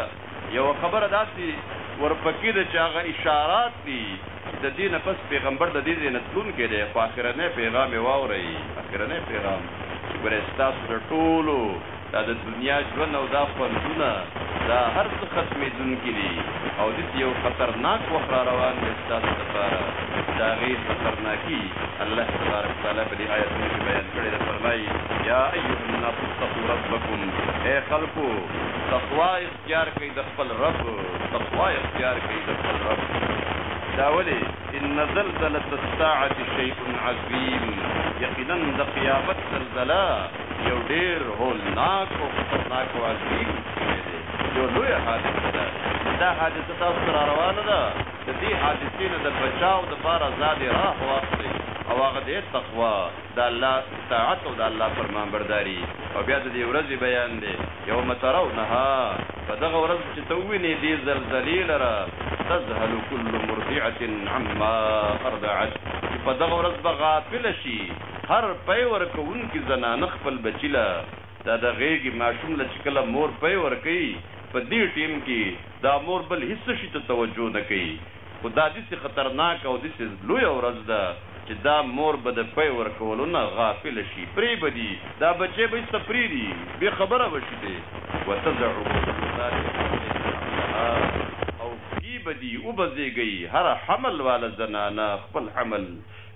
یوه خبره داسې ورپکې ده چې هغه اشارات دي چې د دې نه پس پیغمبر د دې ځای نه تلونکی دی خو اخرنی پیغام یې واورئ اخرنی پیغام چې ګورئ ستاسو د ټولو دا د دنیا ژوند او دا خوندونه دا هر څه ختمیدونکي دي او دسې یو خطرناک وخت را روان دی ستاسو لپاره چې د هغې خطرناکي الله تبارک وتعالی په دې آیتونو کې بیان کړې ده فرمایي یا ایها الناس اتقوا ربکم ای خلکو تقوا اختیار کړئ د خپل رب تقوا اختیار کړئ د خپل رب دا ولې ان زلزله الساعه شیء عظیم یقینا د قیامت زلزله یو ډیر هولناک او خطرناک او عظیم یو لوی حادثه ده دا حادثه تاسو سره روانه ده د دې حادثې نه د بچاو د پاره زادې راه واخلئ او هغه دې تقوا د الله طاعت او د الله فرمانبرداري او بیا د دې ورځې بیان دی، یوم ترونها، په دغه ورځ چې ته ووینې دې زلزلې لره، تذهل کل مرضعة عما ارضعت، چې په دغه ورځ به غافله شي هر پی ورکوونکې زنانه خپل بچي له، دا د غېږې ماشوم له، چې کله مور پی ورکوي په دې ټېم کې دا مور بل هېڅ شي ته توجه نه کوي، خو دا داسې خطرناکه او داسې لویه ورځ ده چې دا مور به د پی ورکولو نه غافله شي، پرې به دي، دا بچی به هسته پرېږدي، بې خبره به شي دی، وتضع کل ذات حمل حملها او پرې به دي، وبه زېږوي هره حمل واله زنانه خپل حمل،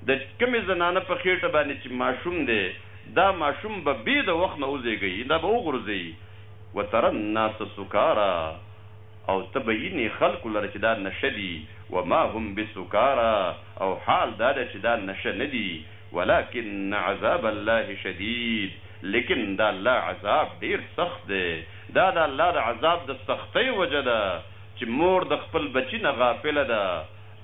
د کومې زنانه په خېټه باندې چې ماشوم دی، دا ماشوم به بې د وخت نه وزېږوي، دا به وغورځوي، وترا الناس سکارا. او ته بيينې خلکو لره چې دا نشه دي، وما هم بسکارا، او حال دا دی چې دا نشه نه دي، ولکن عذاب الله شديد، ليکن د الله عذاب ډېر سخت دی، دا د الله د عذاب د سختۍ وجه ده چې مور د خپل بچي نه غافله ده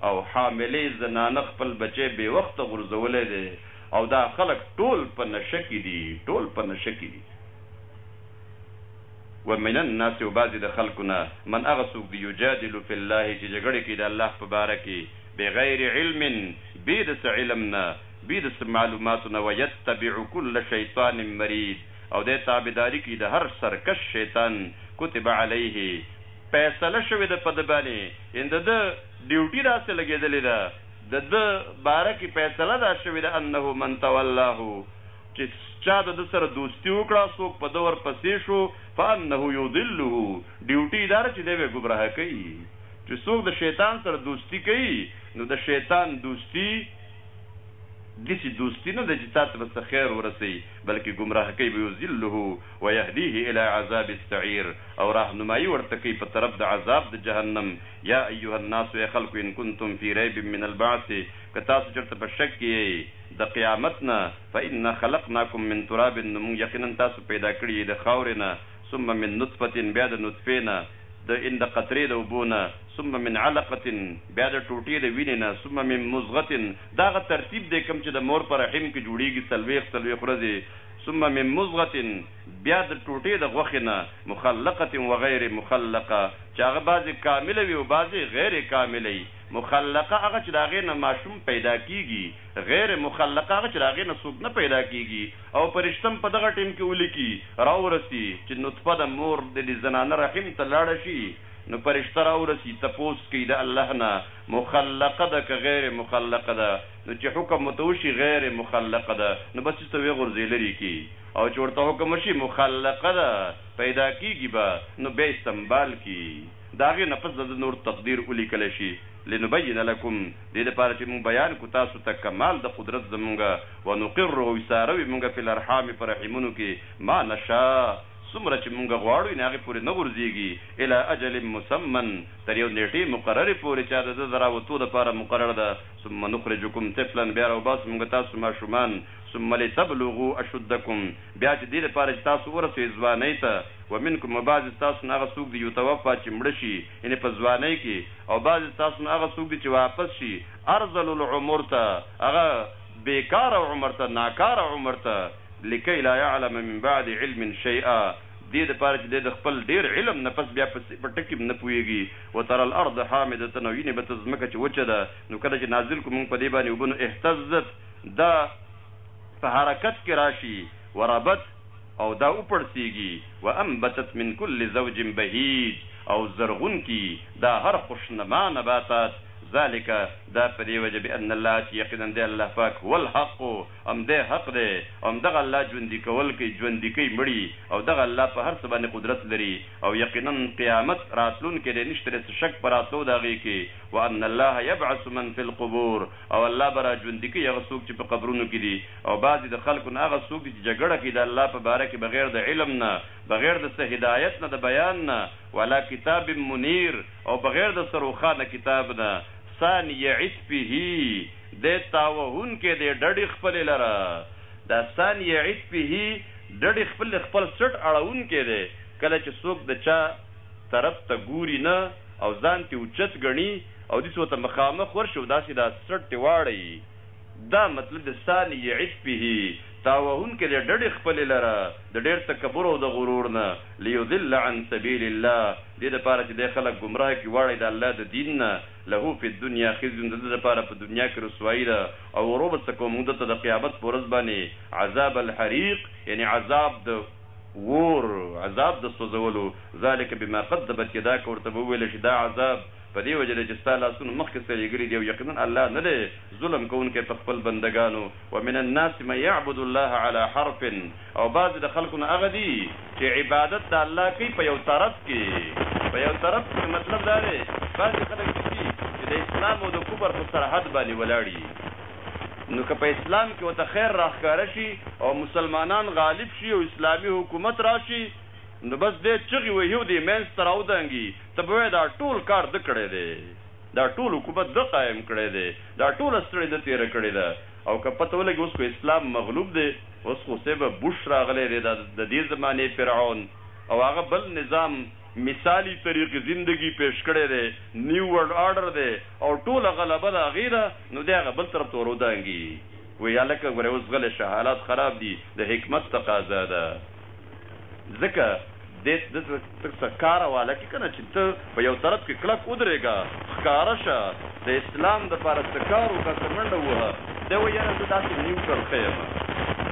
او حاملې زنانه خپل بچی بې وخته غورځولی دی او دا خلک ټول په نشه کې دي، ټول په نشه کې دي. ومن الناس او بعضې د خلکو نه، من هغه څوک دي یجادل فی الله چې جګړې کوي د الله په باره کې بغیر علم بې د څه علم نه، بې د څه معلوماتو نه ویتبع کل شیطان مرید او دی تابعداري کوي د هر سرکش شیطان کتب علیه فیصله شوې ده په ده باندې یعنې د ده ډیوټي داسې لګېدلې ده د ده باره کې فیصله دا شوې ده انه من تولاه چې چا د ده سره دوستي وکړه، څوک په ده ورپسې شو، فانه یضله، ډیوټي یې دا ده چې دی به یې ګمراه کوي، چې څوک د شیطان سره دوستي کوي، نو د شیطان دوستي داسې دوستي نه ده چې تا ته به څه خیر ورسوي، بلکې ګمراه کوي به، یضله ویهدیه الی عذاب السعیر، او راهنمایي ورته کوي په طرف د عذاب د جهنم، یا ایها الناس، ای خلکو، ان کنتم فی ریب من البعث، که تاسو چېرته په شک کې یئ، د قیامت نه، فإنا خلقناکم من تراب نو موږ یقینا تاسو پیدا کړي یئ د خاورې نه، ثم من نطفة بیا د نطفې نه، د ان د قطرې د اوبو نه، ثم من علقة بیا د ټوټې د وینې نه، ثم من مضغة دا هغه ترتیب دی کوم چې د مور په رحم کې جوړیږي څلوېښت څلوېښت ورځې، ثم من مضغة بیا د ټوټې د غوښې نه، مخلقة وغیر مخلقة چې هغه بعضې کامله وي او بعضې غیر کامله وي. مخلقه هغه چې د هغې نه ماشوم پیدا کیږي، غیر مخلقه هغه چې د هغې نه څوک نه پیدا کیږي او پرشته هم په دغه ټیم کې ولیکي راورسي چې نطفه د مور د د زنانه رحم ته لاړه شي نو پرشته راورسي تپوس کوي د الله نه مخلقه ده که غیر مخلقه ده نو چې حکم ورته وشي غیر مخلقه ده نو بس ایسته ویې غورځوي لرې کړي او چې ورته حکم وشي مخلقه ده پیدا کیږي به نو بیا یې سمبال کړي. د هغې نه پس د ده نور تقدیر ولیکل شي، لنبین لکم، دې لپاره چې مونږ بیان کړو تاسو ته کمال د قدرت زمونږ، ونقر او ایساروي مونږ فی الارحام په رحمونو کې، ما نشاء، څومره چې مونږ غواړو یعنې هغې پورې نه غورځیږي، الی اجل مسمی، تر یو نیټې مقررې پورې چې د ده د راوتو لپاره مقرره ده، ثم نخرجکم طفلا، بیا راوباسو مونږ تاسو ماشومان، ثم لتبلغوا اشدکم، بیا چې دې لپاره چې تاسو ورسئ ځوانۍ ته، ومنکم، او بعضې ستاسو نه هغه څوک دي یتوفی چې مړه شي، یعنې په ځوانۍ کې، او بعضې ستاسو نه هغه څوک دي چې واپس شي ارذل العمر ته، هغه بې کاره عمر ته، ناکاره عمر ته، لکۍ لا یعلم من بعد علم شیئا، دې لپاره چې دی د خپل ډېر علم نه پس بیا په څه ټکي هم نه پوهېږي، وتری الارض حامدة او وینې به ته ځمکه چې وچه ده، نو کله چې نازل کړو مونږ په دې باندې اوبه نو اهتزت دا، په حرکت کې راشي وربت او دا وپړسېږي وانبتت من کل زوج بهیج او زرغون کړي دا هر خوشنما نباتات ذلک دا په دې وجه بأن الله چې یقینا دی الله پاک هو الحق همدی حق دی او همدغه الله ژوندي کول کوي ژوندي کوي مړي او دغه الله په هر څه باندې قدرت لري او یقینا قیامت راتلونکی دی نشته دی څه شک په راتلو د هغې کې وأن الله یبعث من فی القبور او الله به راژوندي کوي هغه څوک چې په قبرونو کې دي، او بعضې د خلکو نه هغه څوک دي چې جګړه کوي د الله په باره کې بغیر د علم نه، بغیر د څه هدایت نه، د بیان نه، وعلی کتاب منیر او بغیر د څه روښانه کتاب نه، ثان یعت فیه، دی تاوهونکی دی ډډې خپلې لره، دا ثان یعت فیه، ډډې خپلې له خپل څټ اړوونکی دی، کله چې څوک د چا طرف ته ګوري نه او ځان ترې اوچت ګڼي، اودیس ورته مخامخ ورشي او داسې دا سټ ترې واړوي، دا مطلب د ثاني عطفه، تا وهونکی د ډډې خپلې لره د ډېر تکبر او د غرور نه، لیضل عن سبیل الله، دې لپاره چې دی خلک ګمراه کړي، واړوي د الله د دین نه، له فی الدنیا خزی، د ده لپاره په دنیا کې رسوایي ده او وروبڅکوه موږ ده ته د قیامت په ورځ باندې عذاب الحریق، یعنې عذاب د اور، عذاب د سوځولو، ذلک بما قدمت یداک، ورته به وویل شي دا عذاب، په دې وجه دی چې ستا لاسونو مخکې سرېږلي دي او يقيناً الله نه دی ظلم کوونکی په خپل بندګانو، ومن الناس من يعبد الله على حرف، او بعضې د خلکو نه هغه دي چې عبادت د الله کوي په يو طرف کې، په يو طرف کې مې مطلب دا دی بعضې خلک داسې دي چې د اسلام او د کفر په سرحد باندې ولاړ يي نو که په اسلام کې ورته خير راښکاره شي او مسلمانان غالب شي او اسلامي حکومت راشي نو بس دی چغې وهي او دی منځ ته راودانګي ته به وایې دا ټول کار ده کړی دی، دا ټول حکومت ده قایم کړی دی، دا ټوله ستړې ده تېره کړې ده او که پته ولګي اوس خو اسلام مغلوب دی، اوس خو صیب بوش راغلی دی، دا د دې زمانې فرعون او هغه بل نظام مثالي طریق زندګي پېش کړی دی، نیو ورلډ آرډر دی او ټوله غلبه د هغې ده، نو دی هغه بل طرف ته ورودانګي وایي هلکه ګورئ اوس غلی شه، حالات خراب دي، د حکمت تقاضا ده. ځکه دې د ته څه کار واله کې کنه چې ته په یو طرف کې کلک ودرېږه ښکاره شه د اسلام د پاره څه کار وکړه څه منډه ووهه دی وایي یاره زه داسې نیو کړخه یم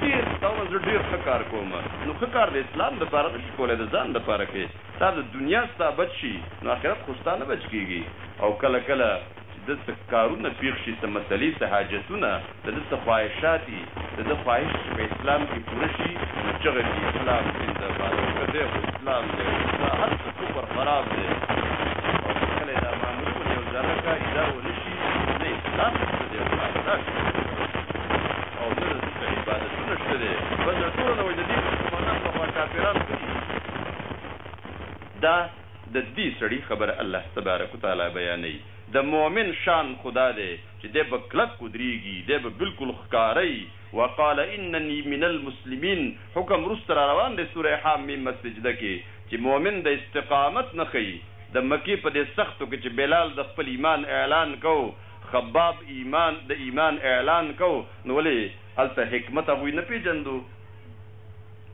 ډېر ستا ومه زه ډېر ښه کار کوم نو ښه کار د اسلام د پاره نه شي کولی د ځان د پاره کې ستا د دنیا ستا بچ شي نو آخرت خو ستا نه بچ کېږي او کله کله چې ده څه کارونه پېښ شي، څه مسلې، څه حاجتونه، د ده څه خواهشاتي، د ده خواهش چې په اسلام کې پوره شي، نو چغه کړي، اسلام زنده باد، او که دی خو اسلام دی، اوس دا هر څه کفر خراب دی، او که کله دا معامله ور یو ذره کاریدا ونه شي، نو نه اسلام شته دی، او نه الله شته دی، او نه د ده څه عبادتونه شته دی، بس د ټولو نه وایي د دې مسلمانانو لخوا کافران ښه دي، دا. د دي سړي خبره الله تبارک و تعالی بيانوي، د مؤمن شان خو دا دی چې دی به کلک ودريږي، دی به بالکل ښکاره يي، وقال انني من المسلمين حکم وروسته را روان دی سوره حاميم السجده کې چې مؤمن د استقامت نه ښيي، د مکې په دې سختو کې چې بلال د خپل ايمان اعلان کاو، خباب ايمان د ايمان اعلان کاو نو ولې هلته حکمت هغوي نه پيژندو؟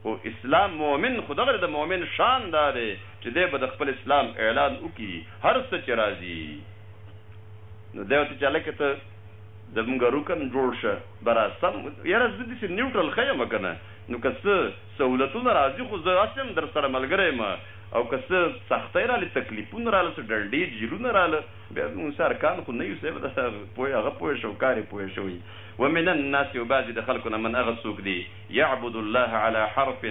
خو اسلام مؤمن خو دغه دی د مؤمن شان دا دی چې دی به د خپل اسلام اعلان وکړي هر څه چې راځي نو دی ورته چې هلکه ته زمونږ رکن جوړ شه به راسم یاره زه داسې نیوټرل ښه یم که نه نو که څه سهولتونه راځي خو زه هسې هم در سره ملګری یم او که څه سختۍ راغلې تکلیفونه راغله څه ډنډې جیلونه راغله بیا موږ ارکان خو نه یو صاحب دا پوه هغه پوه شو کار یې پوه شوی ومن الناس او بعضې د خلکو نه من هغه څوک دی يعبد الله علي حرف،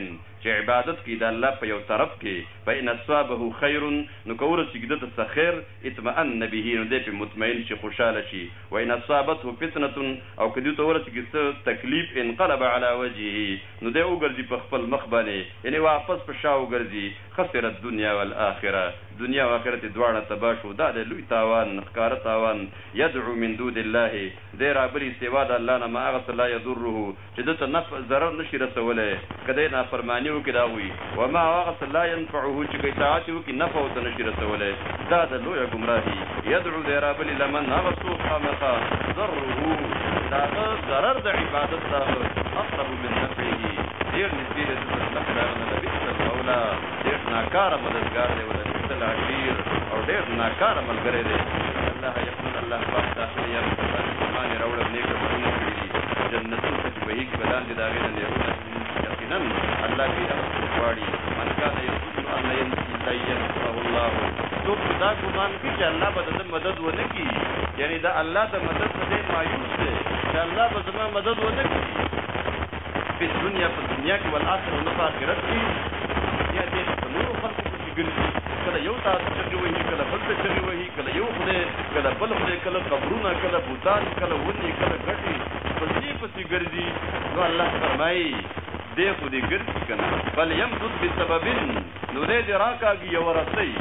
چې عبادت کوي د الله په يو طرف کې، فإن اصابه خير، نو که ورسېږي ده ته څه خير، اطمأن به، نو دی پرې مطمئن شي، خوشاله شي، وإن اصابته فتنة، او که ديو ته ورسېږي څه تکليف، انقلب علي وجهه، نو دی وګرځي په خپل مخ باندې، يعنې واپس په شا وګرځي، خسر الدنيا والآخرة، دنيا او آخرت يې دواړه تباه شو، دا دی لوی تاوان، ښکاره تاوان، يدعو من دود الله، دی رابلي سوا د الله نه ما هغه څه لا يضره، چې ده ته نفع، ضرر، نه شي رسولی که دی نافرماني وکړي د هغوی، وما او هغه څه، لا ينفعه، چې که اطاعت يې وکړي نفع ورته نه شي رسولی، دا ده لويه ګمراهي، يدعو دی رابلي لمن هغه څوک خامخا ضره، د هغه ضرر د عبادت د هغه اقرب من نفعه، ډېر نږدې دی ده ته د نفع د هغه نه، لبئس المولي، ډېر ناکاره مددګار دی، ولبئس العشير، او ډېر ناکاره ملګری دی، ان الله يقدر. رسول الله پاک ته خپل يار مصطفی مې فرمان يې راوړل نېک عملونه کړي دي جنتونو ته چې بهېږي به لاندې د هغې نه نهرونه تويېږي يقيناً الله بې هغه څوک غواړي من کان يظن ان لن ينصره الله څوک چې دا ګمان کوي چې الله به د ده مدد ونه کړي یعنې د الله د مدد نه دی مایوس دی چې الله به زما مدد ونه کړي په دنیا په دنیا کې والآخرة نه په آخرت کې کله یو تاسو چغې وهي کله بل ته چغې وهي کله یو خدای کله بل خدای کله قبرونه کله بوتان کله ونې کله ګټې په دې پسې ګرځي نو الله فرمایي دی خو دې ګرځي که نه بل یمدد بسبب نو دی دې راکاږي یوه رسۍ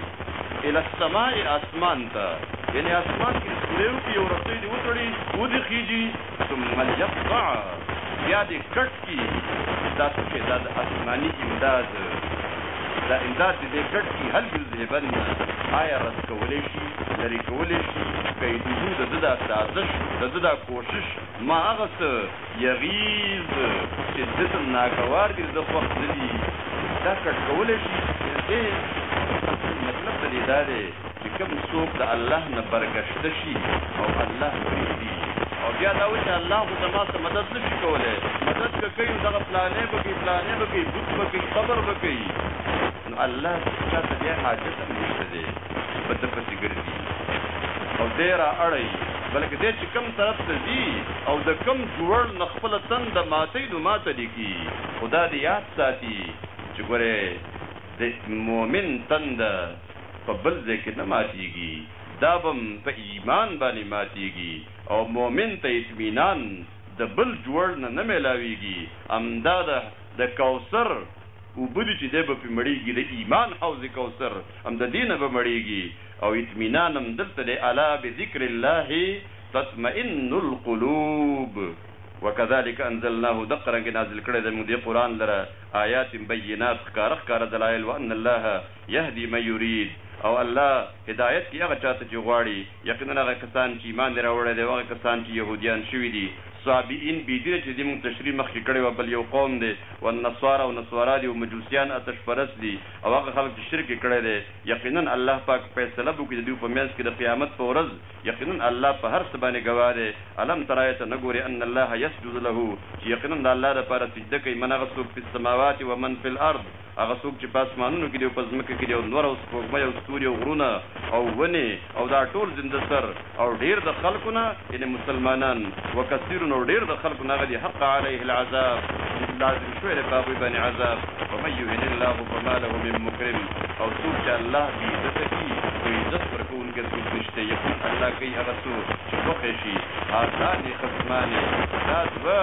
الی السماء اسمان ته یعنې اسمان کې سورې وکړي یو رسۍ دې وتړي ودې خیږي ثم ليقطع بیا دې کټ کی دا څه شی دا د آسماني امداد دا امداد دې کټ کی هل یذهبن آیا رد کولی شي لرې کولی شي کیدوه د ده دا سازش د ده دا کوشش ما هغه څه یغیظ چې ده ته ناګوار دي د ده خوښ نه دي دا کټ کولی شي مطلب ته دې دا دی چې کوم څوک د الله نه برګشته شي او الله پرېږدي او بیا دا وایي چې الله خو زما څه مدد نه شي کولی مدد که کوي نو دغه پلانې به کوي پلانې به کوي بوت به کوي قبر به کوي نو الله چا ته بیا حاجت هم نشته دی چې په ده پسې ګرځي او دی را اړوي بلکې دی چې کوم طرف ته ځي او د کوم جوړ نه خپله تنده ماتوي نو ماته لیکي خو دا دې یاد ساتي چې ګورې د مؤمن تنده په بل ځای کې نه ماتیږي دا به هم په ایمان باندې ماتیږي او مؤمن ته اطمینان د بل جوړ نه نه میلاویږي همدا د د کوثر اوبه دي چې دی به پرې مړیږي د ایمان حوض کوثر هم د دې نه به مړیږي او اطمینان هم دلته دی الا بذکر الله تطمئن القلوب وکذالک انزلناه دقه رنګ نازل کړی دی موږ دې قرآن لره آیات بینات ښکاره ښکاره دلایل وان الله یهدی من یرید، او الله هدایت کوي هغه چاته چې غواړي، یقینا هغه کسان چې ایمان یې راوړی دی او هغه کسان چې یهودیان شوي دي، صابئین بې دینه چې د دې مونږ تشریح مخکې کړې وه بل یو قوم دی، والنصارا او نصارا دي او مجوسیان اتش پرست دي او هغه خلک چې شرک یې کړی دی، یقینا الله پاک فیصله به وکړي د دوی په منځ کې د قیامت په ورځ، یقینا الله په هر څه باندې ګواه دی، الم تر آیا ته نه ګورې ان الله یسجد له چې یقینا د الله لپاره سجده کوي من هغه څوک فی السماوات ومن فی الارض هغه څوک چې په اسمانونو کې دی او په ځمکه کې دی، او لمر او سپوږمۍ او ستوري او غرونه او ونې او دا ټول زنده سر، او ډېر د خلکو نه، یعنې مسلمانان، وکثیر او ډېر د خلکو نه هغه دي، حق علیه العذاب، چې لازم شوی دی په هغوی باندې عذاب، ومن یهن الله فما له من مکرم، او څوک چې الله بې عزته کړي، نو عزت ورکوونکی څوک نشته، یهود الله کوي هغه څه چې خوښه شي، هذان خصمان، دا دوه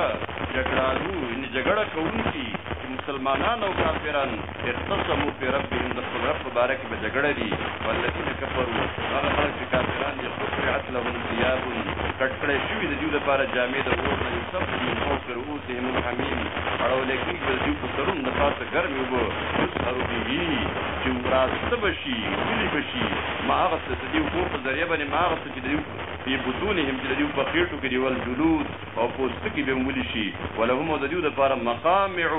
جګړالو، یعنې جګړه کوونکي، مسلمانان او کافران اختصموا في ربهم د خپل رب په باره کې به جګړه دي والذین کفروا هغه خلک چې کافران دي قطعت لهم ثیاب کټ کړی شوي د دوی لپاره جامې د اور نه یصب من فوق رؤوسهم الحمیم اړولی کېږي به د دوی په سرونو د پاسه ګرمې اوبه یسهر به چې وراسته به شي ولي به شي ما هغه څه د دې اوبو په ذریعه باندې ما هغه څه چې د دوی په بطونهم چې د دوی په خېټو کې دي والجلود او پوستکي به وملي شي، ولهم او د دوی لپاره مقامع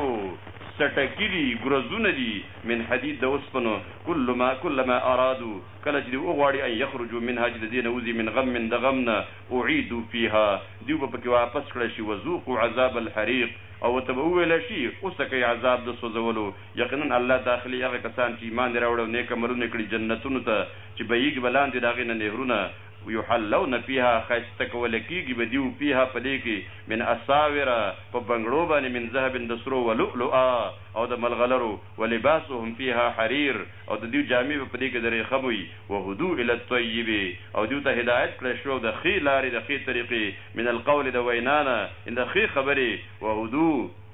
څټکي دي، ګرزونه دي، من حدید د اوسپنو، کلما، کلما ارادو، کله چې دوی وغواړي، ان یخرجو منها چې د دې نه وځي، من غم د غم نه، اعیدو فیها دوی به پکې واپس کړل شي، وذوقو عذاب الحریق او ورته به وویل شي، وڅکئ عذاب د سوځولو، یقینا الله داخلي هغه کسان چې ایمان یې راوړی او نیک عملونه یې کړي جنتونو ته چې بهیږي به لاندې د هغې نه نهرونه، ويحلون فيها ښايسته کول کيږي به ديو فيها په دې کې من اساور په بنګړو باندې من ذهب د سرو ولؤلؤا او د ملغلرو ولباسهم فيها حرير او د ديو جامې به په دې کې د ريښم وي وهدو الي الطيب او ديو ته هدايت کړې شو د ښې لارې د ښې طريقې من القول د وينا نه د ښې خبرې وهدو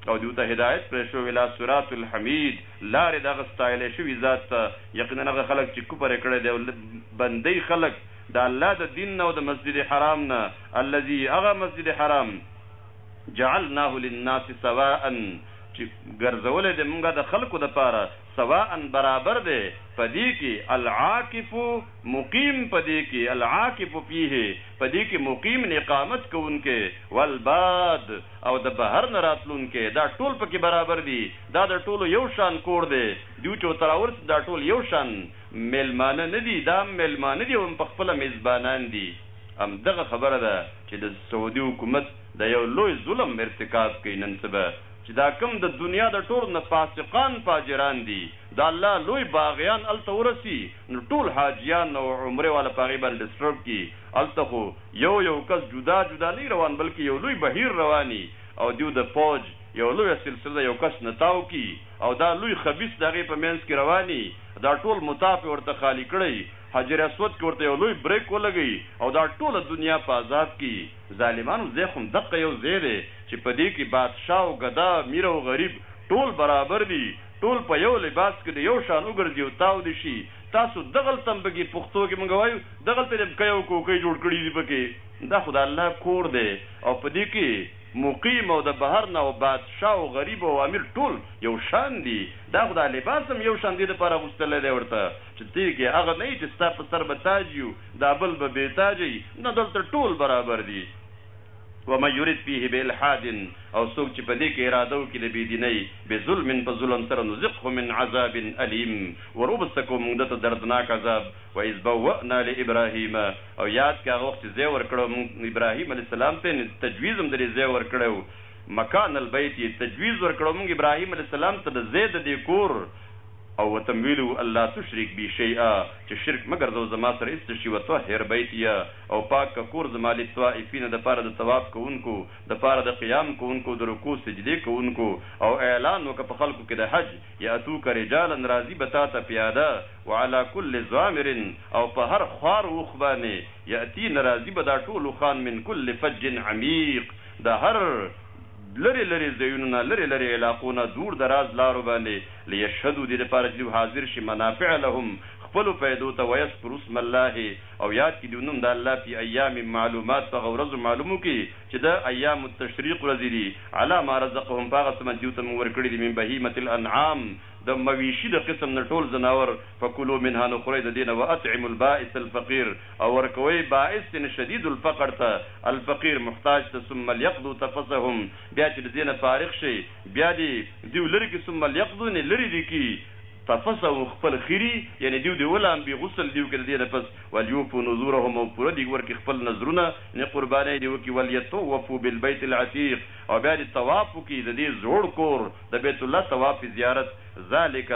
او ديو ته هدايت کړې شو الي صراط الحميد لارې دغه ستایلی شوي ذات ته، یقینا هغه خلک چې کفر یې کړی دی او بندوي خلک د الله د دین نه او د مسجد حرام نه، الذي، هغه مسجد حرام، جعلناه للناس سواء، چې ګرځولی دی مونږ د خلکو دپاره، سواء، برابر دی، په دې کې، العاکف، مقیم، په دې کې، العاکف فیه، په دې کې، مقیم، اقامت کوونکی، والباد، او د بهر نه راتلونکی، دا ټول په کې برابر دي. دا د ټولو یو شان کور دی دیو چو تراورس دا ټول یو شان میلمانه نه دی دا هم میلمانه دی او هم پخپله میزبانان دی هم دغه خبره ده چی د سعودی حکومت دا یو لوی ظلم ارتکاب کوي نن سبا چی دا کوم د دنیا د ټول نه فاسقان فاجران دی دا الله لوی باغیان هلته ورسی نو ټول حاجیان او عمره والا په هغی باندی ډسټرب کی هلته خو یو یو کس جدا جدا نه روان بلکی یو لوی بهیر روانی او دیو د پوج یوه لویه سلسله یو کس نه تاو کړي او دا لوی خبیث د هغې په منځ کې روان وي، دا ټول متاف یې ورته خالي کړی، حجر اسود کې ورته یو لوی بریک ولګوي او دا ټوله دنیا په عذاب کې وي. ظالمانو ځای خو هم دقه یو ځای دی چې په دې کې بادشاه او ګدا، میر او غریب ټول برابر دي، ټول په یو لباس کې د یو شان وګرځي او تاو دې شي، تاسو دغلته هم پکې پښتو کې موږ وایو دغلته دې هم کای او کوکۍ جوړ کړي دي پکې، دا خو د الله کور دی او په دې کې. مقیم او د بهر نه او بادشاه او غریب او امیر ټول یو شان دي دا خو دا لباس هم یو شان دې لپاره اغوستلی دی ورته چې تېر کې هغه نه یې چې ستا په سر به تاج یو دا بل به بې تاجه یي نه دلته ټول برابر دي ومن یرد فیه بالحاد او څوک چې په دې کې اراده وکړي د بې دینۍ بظلم په ظلم سره نذقه من عذاب الیم ور وبسکو موږ ده ته دردناک عذاب واذ بوأنا لابراهیم او یاد کړه هغه وخت چې ځای ورکړو موږ ابراهیم علیه السلام ته یعنې تجویز هم درې ځای ورکړی وو مکان البیت یې تجویز ورکړو موږ ابراهیم علیه السلام ته د ځای د دې کور او ورته مو ویلي وو الله تشرک بی شیئا چې شرک مه ګرځوه زما سره هیڅ څه شي وطهر بیتیء او پاک کړه کور زما للطوافین دپاره د طواف کوونکو دپاره د قیام کوونکو او د رکوع سجدې کوونکو او اعلان وکړه په خلکو کې د حج یأتوک رجالا راځي به تاته پیاده وعلی کل ضامر او په هر خوار اوښ باندې یأتین راځي به دا ټول اوښان من کل فج عمیق د هر لرې لرې ځایونو نه لرې لرې علاقو نه دور دراز لارو باندې لیشهدو دې لپاره چې دوی حاضر شي منافع لهم خپلو فایدو ته ویذکروا اسم الله او یاد کړي دوی نوم د الله فی ایام معلومات په هغه ورځو معلومو کې چې د ایام التشریق ورځې دي علی ما رزقهم په هغه څه باندې چې دوی ته موږ ورکړي دي من بهیمة الانعام د مویشی د قسم نه ټول ځناور په کلو منها نو خورئ د دې نه واطعمو البائس الفقیر او ورکوئ بائس یعنی شدید الفقر ته الفقیر محتاج ته ثم لیقضو تفثهم بیا چې د دې نه فارغ شی بیا دې دیو لرې کړي ثم لیقضو یعنی لرې دې کړي تفثهم خپل خیری یعنی دیو دې ولامبي غسل دې وکړي د دې نه پس ولیوفو نذورهم او پوره دې ورکړي خپل نذرونه یعنی قربانۍ دې وکړي ولیطوفو بالبیت العتیق او بیا دې طواف وکړي د دې زوړ کور د بیت الله طواف زیارت ذلک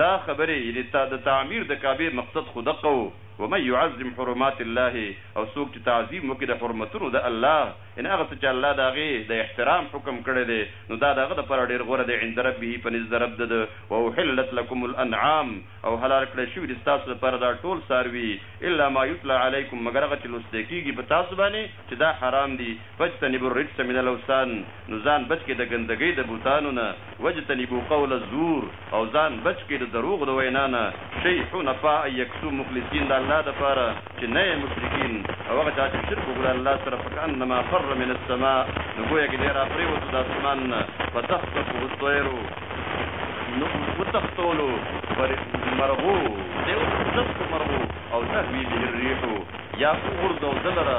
دا خبرې یعنې تا د تعمیر د کعبې مقصد خو دقه وو ومن یعظم حرمات الله او څوک چې تعظیم وکړي د حرمتونو د الله یعنې هغه څه چې الله د هغې د احترام حکم کړی دی نو دا د هغه لپاره ډېر غوره دی عند ربه په نزد رب د ده واحلت لکم الانعام او حلال کړی شوي دي ستاسو لپاره دا ټول څاروي الا ما یتلی علیکم مګر هغه چې لوستې کیږي په تاسو باندې چې دا حرام دي فاجتنبوا الرجس من الاوثان نو ځان بچ کړئ د ګندګۍ د بتانو نه، واجتنبوا قول الزور، او ځان بچ کړئ د دروغو د وینا نه، شئ حنفاء یک سو مخلصین د الله لپاره چې نه یئ مشرکین، او هغه چا چې شرک وکړو له الله سره فکأنما خر من السماء نو ګویا کې دی راپریوتو د اسمان نه، فتخطفه الطیر نو وتښتولو پر مرغو دی وتښتولو مرغو او تهوی به الریح. یا وغورځوو ده لره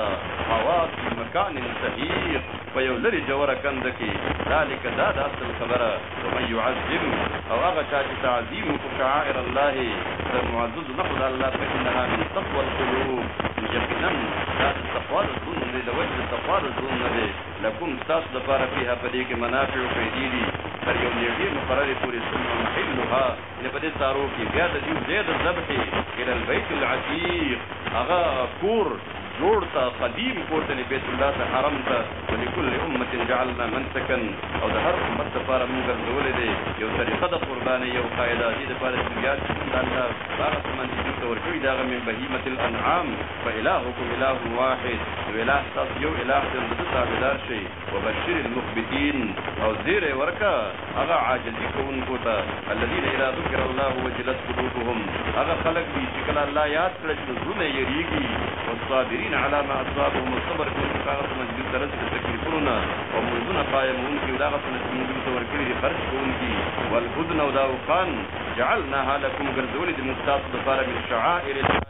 هوا فی مکان سحیق په یو لرې ژوره کنده کې ذالک دا ده اصل خبره ومن یعظم او هغه چا چې تعظیم وکړو شعائر الله د معززو نښو د الله فانها من تقوی القلوب یقینا دا د تقوا د زړونو دی د وجې د تقوا د زړونو نه دی لکم ستاسو دپاره فیها په دې کې منافع او فیدې دي تر یو نیټې مقررې پورې ثم محلها یعنې په دې سارو کې بیا د دې ځای د ذبح الى البيت العتيق هغه کور جوړ ته قدیم کور ته بیت الله ته حرم ته ولکل امه جعلنا منسکا او د هر امت لپاره موږ ګرځولې دی یو طریقه د قربانۍ یو قاعده دې لپاره چې یاد شي دا الله هغه څه باندې چې تور کړی دا من بهیمه الانعام فالهکم اله واحد نو اله تاسو یو اله دې تابعدار شي وبشر المخبتين او زيری ورکه هغه عاجزي کوونکو ته الذين اذا ذکر الله وجلت قلوبهم هغه خلق دي چې کله الله یاد کړه چې زړونه یریږي والصابرين على ما اصابهم الصبر کوي چې هغه څه چې ترس د تکلیفونو نه او منځونه قائمون کې دا غسل چې موږ ته ورکړي دي خرج کوونکي والبدن او دا وقان جعلناها لكم ګرځولې د مستاص لپاره من شعائر الله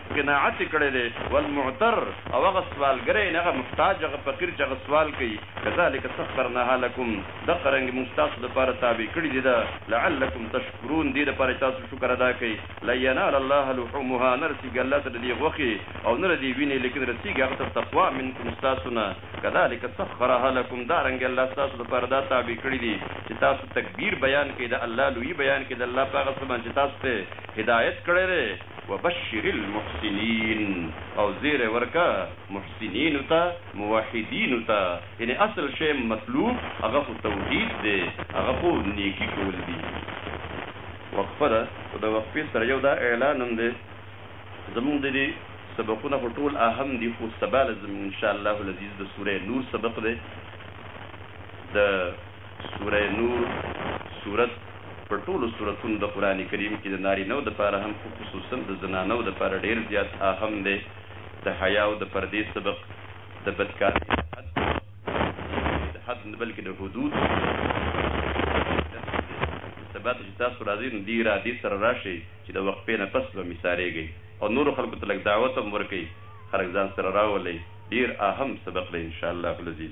قناعت یې کړی دی، والمعتر او هغه سوالګری یعنې هغه محتاج هغه فقیر چې هغه سوال کوي، کذلک سخرناها لکم دقه رنګ مونږ ستاسو لپاره تابع کړې دي دا، لعلکم تشکرون دې لپاره چې تاسو شکر ادا کړئ، لن ینال الله لحومها نه رسیږي الله ته ددې غوښې او نه ددې وینې لیکن رسیږي هغه ته التقوی منکم ستاسو نه، کذلک سخرها لکم دا رنګ الله ستاسو لپاره دا تابع کړې دي چې تاسو تکبیر بیان کړئ د الله لویي بیان کړئ د الله په هغه څه باندې چې تاسو ته هدایت کړی دی. وبشر المحسنین او زیری ورکه محسنینو ته، موحدینو ته، یعنې اصل شی مطلوب هغه خو توحید دی، هغه خو نیکي کول دي. وقفه ده خو د وقفې سره یو دا اعلان هم دی زموږ د دې سبقونه خو ټول اهم دي خو سبا له زموږ ان شاء الله العزیز د سوره نور سبق دی د سوره نور سورت په ټولو سورتونو د قرآن کریم کې د نارینهو دپاره هم خو خصوصاً د زنانو دپاره ډېر زیات آهم دی، د حیا او د پردې سبق، د بدکارۍ د حد سبق، د حد نه بلکې د حدود سبق دی، درس دی، چې سبا ته چې تاسو راځئ نو دې ارادې سره راشئ چې د وقفې نه پس به مې څارېږئ او نورو خلکو ته لږ دعوت هم ورکړئ، خلک ځان سره راولئ. ډیر اهم سبق دی انشاالله العزیز.